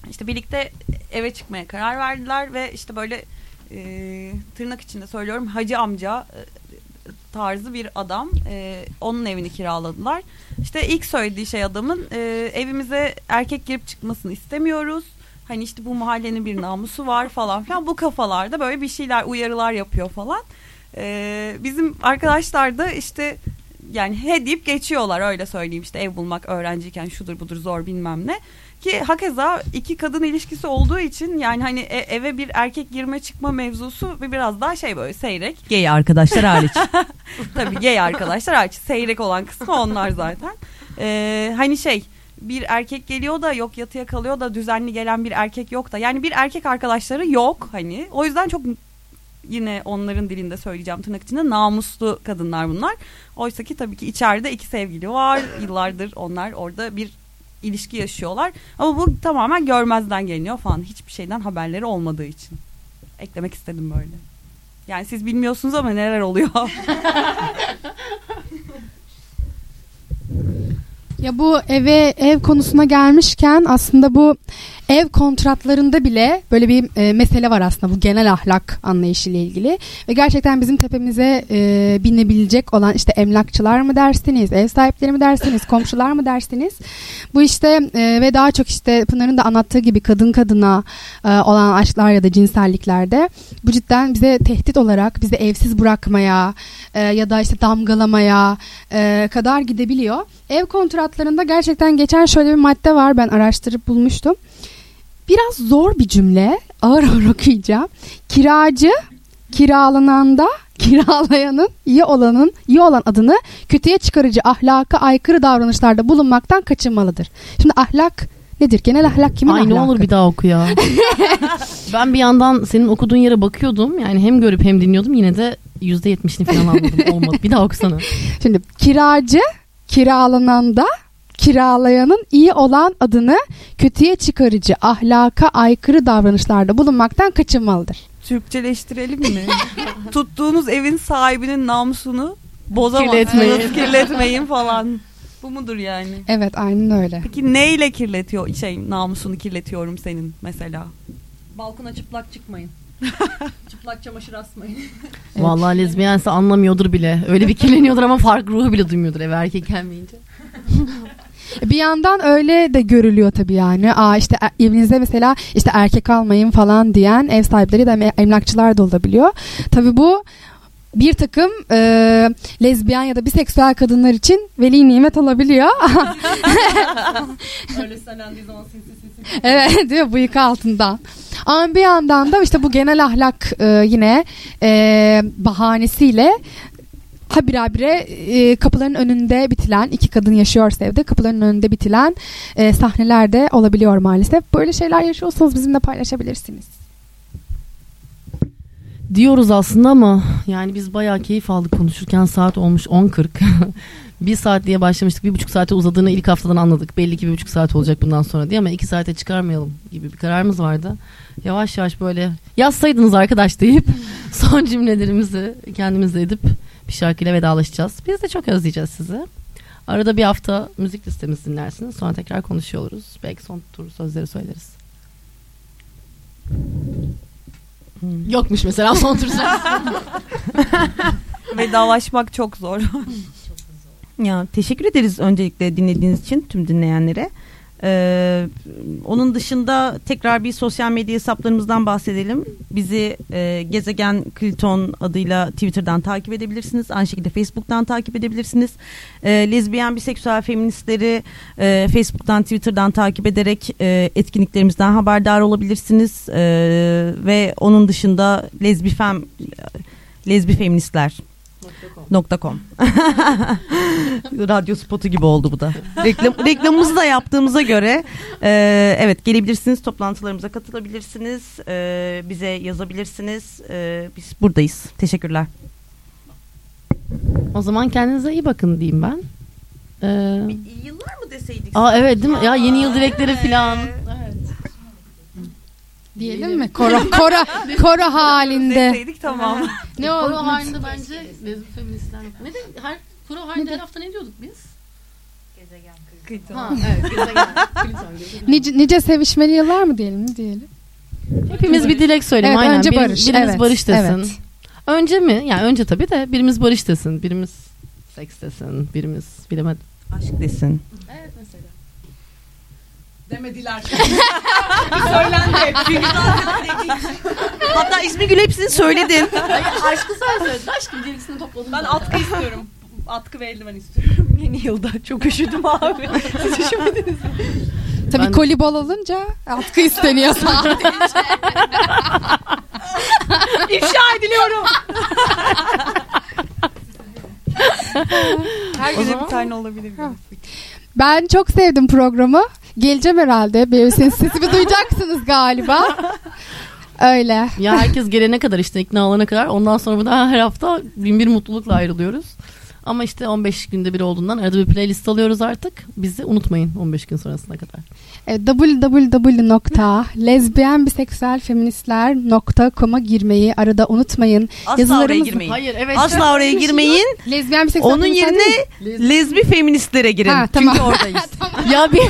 işte birlikte eve çıkmaya karar verdiler ve işte böyle e, tırnak içinde söylüyorum hacı amca e, tarzı bir adam. E, onun evini kiraladılar. İşte ilk söylediği şey adamın e, evimize erkek girip çıkmasını istemiyoruz. Hani işte bu mahallenin bir namusu var falan filan. Bu kafalarda böyle bir şeyler uyarılar yapıyor falan. E, bizim arkadaşlar da işte yani he deyip geçiyorlar öyle söyleyeyim işte ev bulmak öğrenciyken şudur budur zor bilmem ne. Ki hakeza iki kadın ilişkisi olduğu için yani hani e- eve bir erkek girme çıkma mevzusu bir biraz daha şey böyle seyrek. Gay arkadaşlar hariç. Tabii gay arkadaşlar hariç seyrek olan kısmı onlar zaten. Ee, hani şey bir erkek geliyor da yok yatıya kalıyor da düzenli gelen bir erkek yok da yani bir erkek arkadaşları yok hani o yüzden çok yine onların dilinde söyleyeceğim tırnak içinde namuslu kadınlar bunlar. Oysa ki tabii ki içeride iki sevgili var yıllardır onlar orada bir ilişki yaşıyorlar ama bu tamamen görmezden geliniyor falan hiçbir şeyden haberleri olmadığı için eklemek istedim böyle. Yani siz bilmiyorsunuz ama neler oluyor. Ya bu eve ev konusuna gelmişken aslında bu ev kontratlarında bile böyle bir e, mesele var aslında bu genel ahlak anlayışıyla ilgili ve gerçekten bizim tepemize e, binebilecek olan işte emlakçılar mı dersiniz, ev sahipleri mi dersiniz, komşular mı dersiniz? Bu işte e, ve daha çok işte Pınar'ın da anlattığı gibi kadın kadına e, olan aşklar ya da cinselliklerde bu cidden bize tehdit olarak bizi evsiz bırakmaya e, ya da işte damgalamaya e, kadar gidebiliyor. Ev kontratlarında gerçekten geçen şöyle bir madde var ben araştırıp bulmuştum. Biraz zor bir cümle. Ağır ağır okuyacağım. Kiracı kiralananda kiralayanın iyi olanın iyi olan adını kötüye çıkarıcı ahlaka aykırı davranışlarda bulunmaktan kaçınmalıdır. Şimdi ahlak nedir? Genel ahlak kimin Ay ahlakı? ne olur bir daha oku ya. ben bir yandan senin okuduğun yere bakıyordum. Yani hem görüp hem dinliyordum. Yine de yüzde yetmişini falan anladım. Olmadı. Bir daha okusana. Şimdi kiracı kiralananda kiralayanın iyi olan adını kötüye çıkarıcı ahlaka aykırı davranışlarda bulunmaktan kaçınmalıdır. Türkçeleştirelim mi? Tuttuğunuz evin sahibinin namusunu bozamazsınız, Kirletmeyin. kirletmeyin falan. Bu mudur yani? Evet aynen öyle. Peki neyle kirletiyor şey namusunu kirletiyorum senin mesela? Balkona çıplak çıkmayın. çıplak çamaşır asmayın. Vallahi lezbiyense anlamıyordur bile. Öyle bir kirleniyordur ama fark ruhu bile duymuyordur eve erkek gelmeyince. Bir yandan öyle de görülüyor tabii yani. Aa işte e- evinizde mesela işte erkek almayın falan diyen ev sahipleri de em- emlakçılar da olabiliyor. Tabii bu bir takım e, lezbiyen ya da biseksüel kadınlar için veli nimet olabiliyor. Evet diyor bıyık altından. Ama bir yandan da işte bu genel ahlak e, yine e, bahanesiyle habire e, kapıların önünde bitilen iki kadın yaşıyorsa evde kapıların önünde bitilen e, sahneler olabiliyor maalesef. Böyle şeyler yaşıyorsanız bizimle paylaşabilirsiniz. Diyoruz aslında ama yani biz bayağı keyif aldık konuşurken saat olmuş 10.40. bir saat diye başlamıştık. Bir buçuk saate uzadığını ilk haftadan anladık. Belli ki bir buçuk saat olacak bundan sonra diye ama iki saate çıkarmayalım gibi bir kararımız vardı. Yavaş yavaş böyle yazsaydınız arkadaş deyip son cümlelerimizi kendimize edip bir şarkıyla vedalaşacağız. Biz de çok özleyeceğiz sizi. Arada bir hafta müzik listemizi dinlersiniz. Sonra tekrar konuşuyor oluruz. Belki son tur sözleri söyleriz. Hmm. Yokmuş mesela son tur sözleri. Vedalaşmak çok zor. Ya teşekkür ederiz öncelikle dinlediğiniz için tüm dinleyenlere. Ee, onun dışında tekrar bir sosyal medya hesaplarımızdan bahsedelim. Bizi e, Gezegen Kliton adıyla Twitter'dan takip edebilirsiniz. Aynı şekilde Facebook'tan takip edebilirsiniz. E, lezbiyen, biseksüel feministleri e, Facebook'tan, Twitter'dan takip ederek e, etkinliklerimizden haberdar olabilirsiniz. E, ve onun dışında lezbifem, lezbifeministler .com Radyo spotu gibi oldu bu da. Reklam, reklamımızı da yaptığımıza göre e, evet gelebilirsiniz, toplantılarımıza katılabilirsiniz, e, bize yazabilirsiniz. E, biz buradayız. Teşekkürler. O zaman kendinize iyi bakın diyeyim ben. Ee, İyi yıllar mı deseydik? aa evet değil mi? Ya yeni yıl dilekleri falan. Diyelim mi? Koro, koro, koro halinde. Deseydik tamam. Ne Koro oldu? halinde bence lezbi feministler. Ne de her koro halinde her hafta ne diyorduk biz? Ha evet gezegen. Kliton, gezegen. Nice, nice sevişmeli yıllar mı diyelim mi diyelim? Hepimiz bir dilek söyleyelim. Evet, Aynen. önce Birimiz- barış, Birimiz evet, barış desin. evet. Önce mi? Yani önce tabii de birimiz barış desin. Birimiz seks desin. Birimiz bilemedim. Aşk desin. Demediler. Söylendi. Çünkü Hatta ismi Gül hepsini söyledin. Hayır, aşkı sen söyledin. Aşkın gerisini topladım. ben atkı istiyorum. Atkı ve eldiven istiyorum. Yeni yılda. Çok üşüdüm abi. Siz üşümediniz mi? Tabii Ben- kolibol olunca atkı isteniyor sadece. İfşa ediliyorum. Her zaman- bir tane olabilir. ben çok sevdim programı. Geleceğim herhalde. Benim senin sesimi duyacaksınız galiba. Öyle. Ya herkes gelene kadar işte ikna olana kadar ondan sonra da her hafta bin bir mutlulukla ayrılıyoruz. Ama işte 15 günde bir olduğundan arada bir playlist alıyoruz artık. Bizi unutmayın 15 gün sonrasına kadar. E, www.lezbiyenbiseksüelfeministler.com'a girmeyi arada unutmayın. Asla Yazılarımız- oraya girmeyin. Hayır evet. Asla oraya girmeyin. Lezbiyen biseksüel Onun yerine lezbi feministlere girin. Ha, tamam. Çünkü oradayız. ya bir,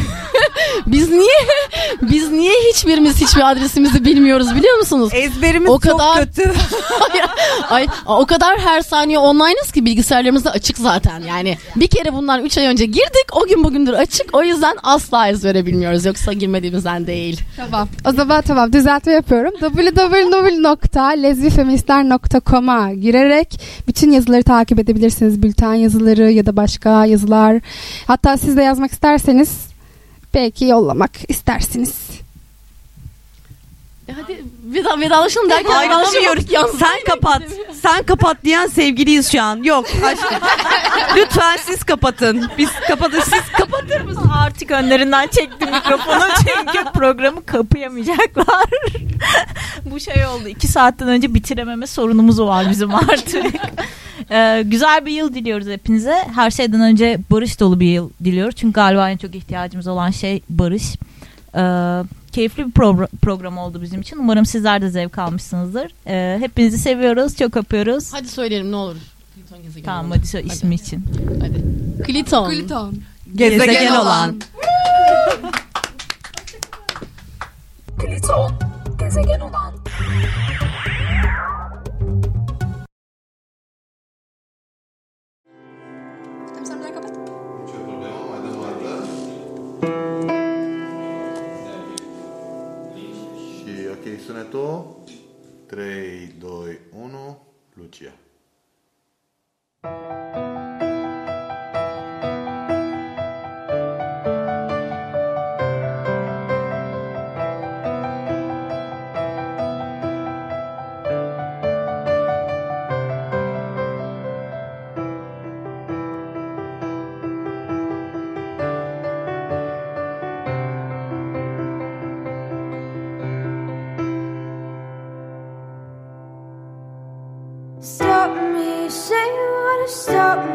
biz niye biz niye hiçbirimiz hiçbir adresimizi bilmiyoruz biliyor musunuz? Ezberimiz O çok kadar- kötü. Ay o kadar her saniye online'ız ki bilgisayarlarımız da açık zaten. Yani bir kere bundan 3 ay önce girdik. O gün bugündür açık. O yüzden asla ezbere bilmiyoruz. Yoksa girmediğimizden değil. Tamam. O zaman tamam düzeltme yapıyorum. www.lezbifeministler.com'a girerek bütün yazıları takip edebilirsiniz. Bülten yazıları ya da başka yazılar. Hatta siz de yazmak isterseniz belki yollamak istersiniz. E hadi veda, vedalaşalım derken Ayrılamıyoruz. Sen kapat. Sen kapat diyen sevgiliyiz şu an. Yok. Lütfen siz kapatın. Biz kapatın. Siz kapatır mısınız? Artık önlerinden çektim mikrofonu çünkü programı kapayamayacaklar. Bu şey oldu. iki saatten önce bitirememe sorunumuz var bizim artık. Ee, güzel bir yıl diliyoruz hepinize. Her şeyden önce barış dolu bir yıl diliyoruz. Çünkü galiba en çok ihtiyacımız olan şey barış. Ee, keyifli bir progr- program oldu bizim için. Umarım sizler de zevk almışsınızdır. Ee, hepinizi seviyoruz. Çok öpüyoruz. Hadi söyleyelim ne olur. Kliton gezegeni Tamam olan. hadi söyle ismi için. Hadi. Kliton. Gliton. Gezegen olan. Pliton. Gezegen olan. Sì, ok, sunetul. 3, 2, 1, Lucia. Thank you.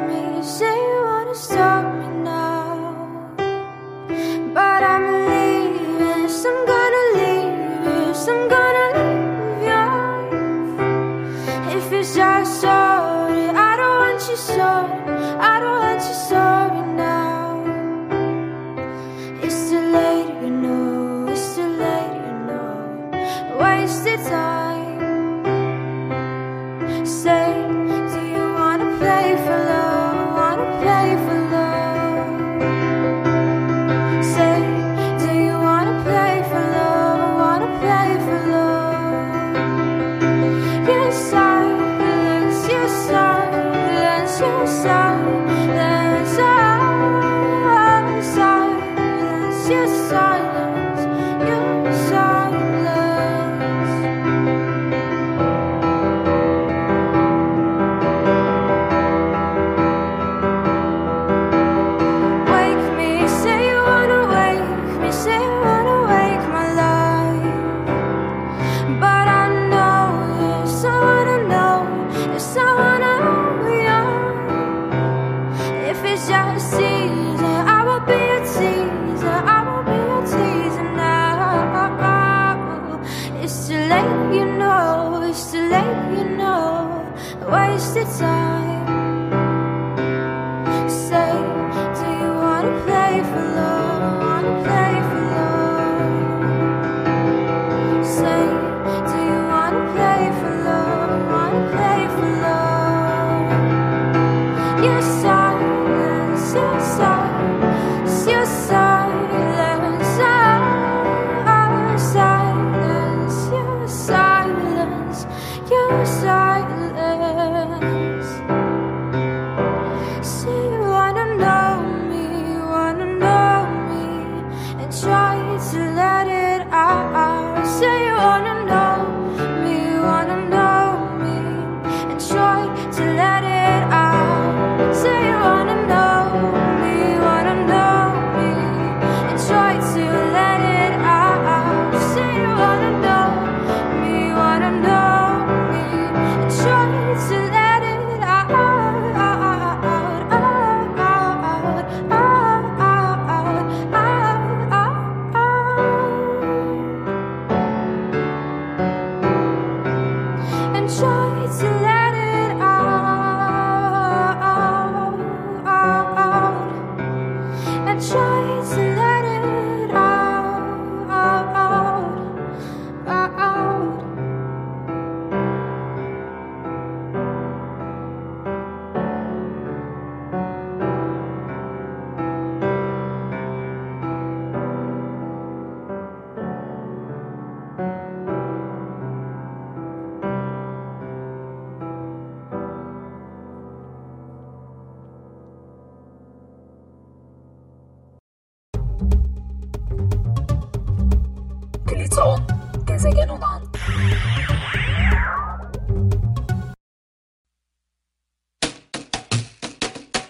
Me, say you wanna stop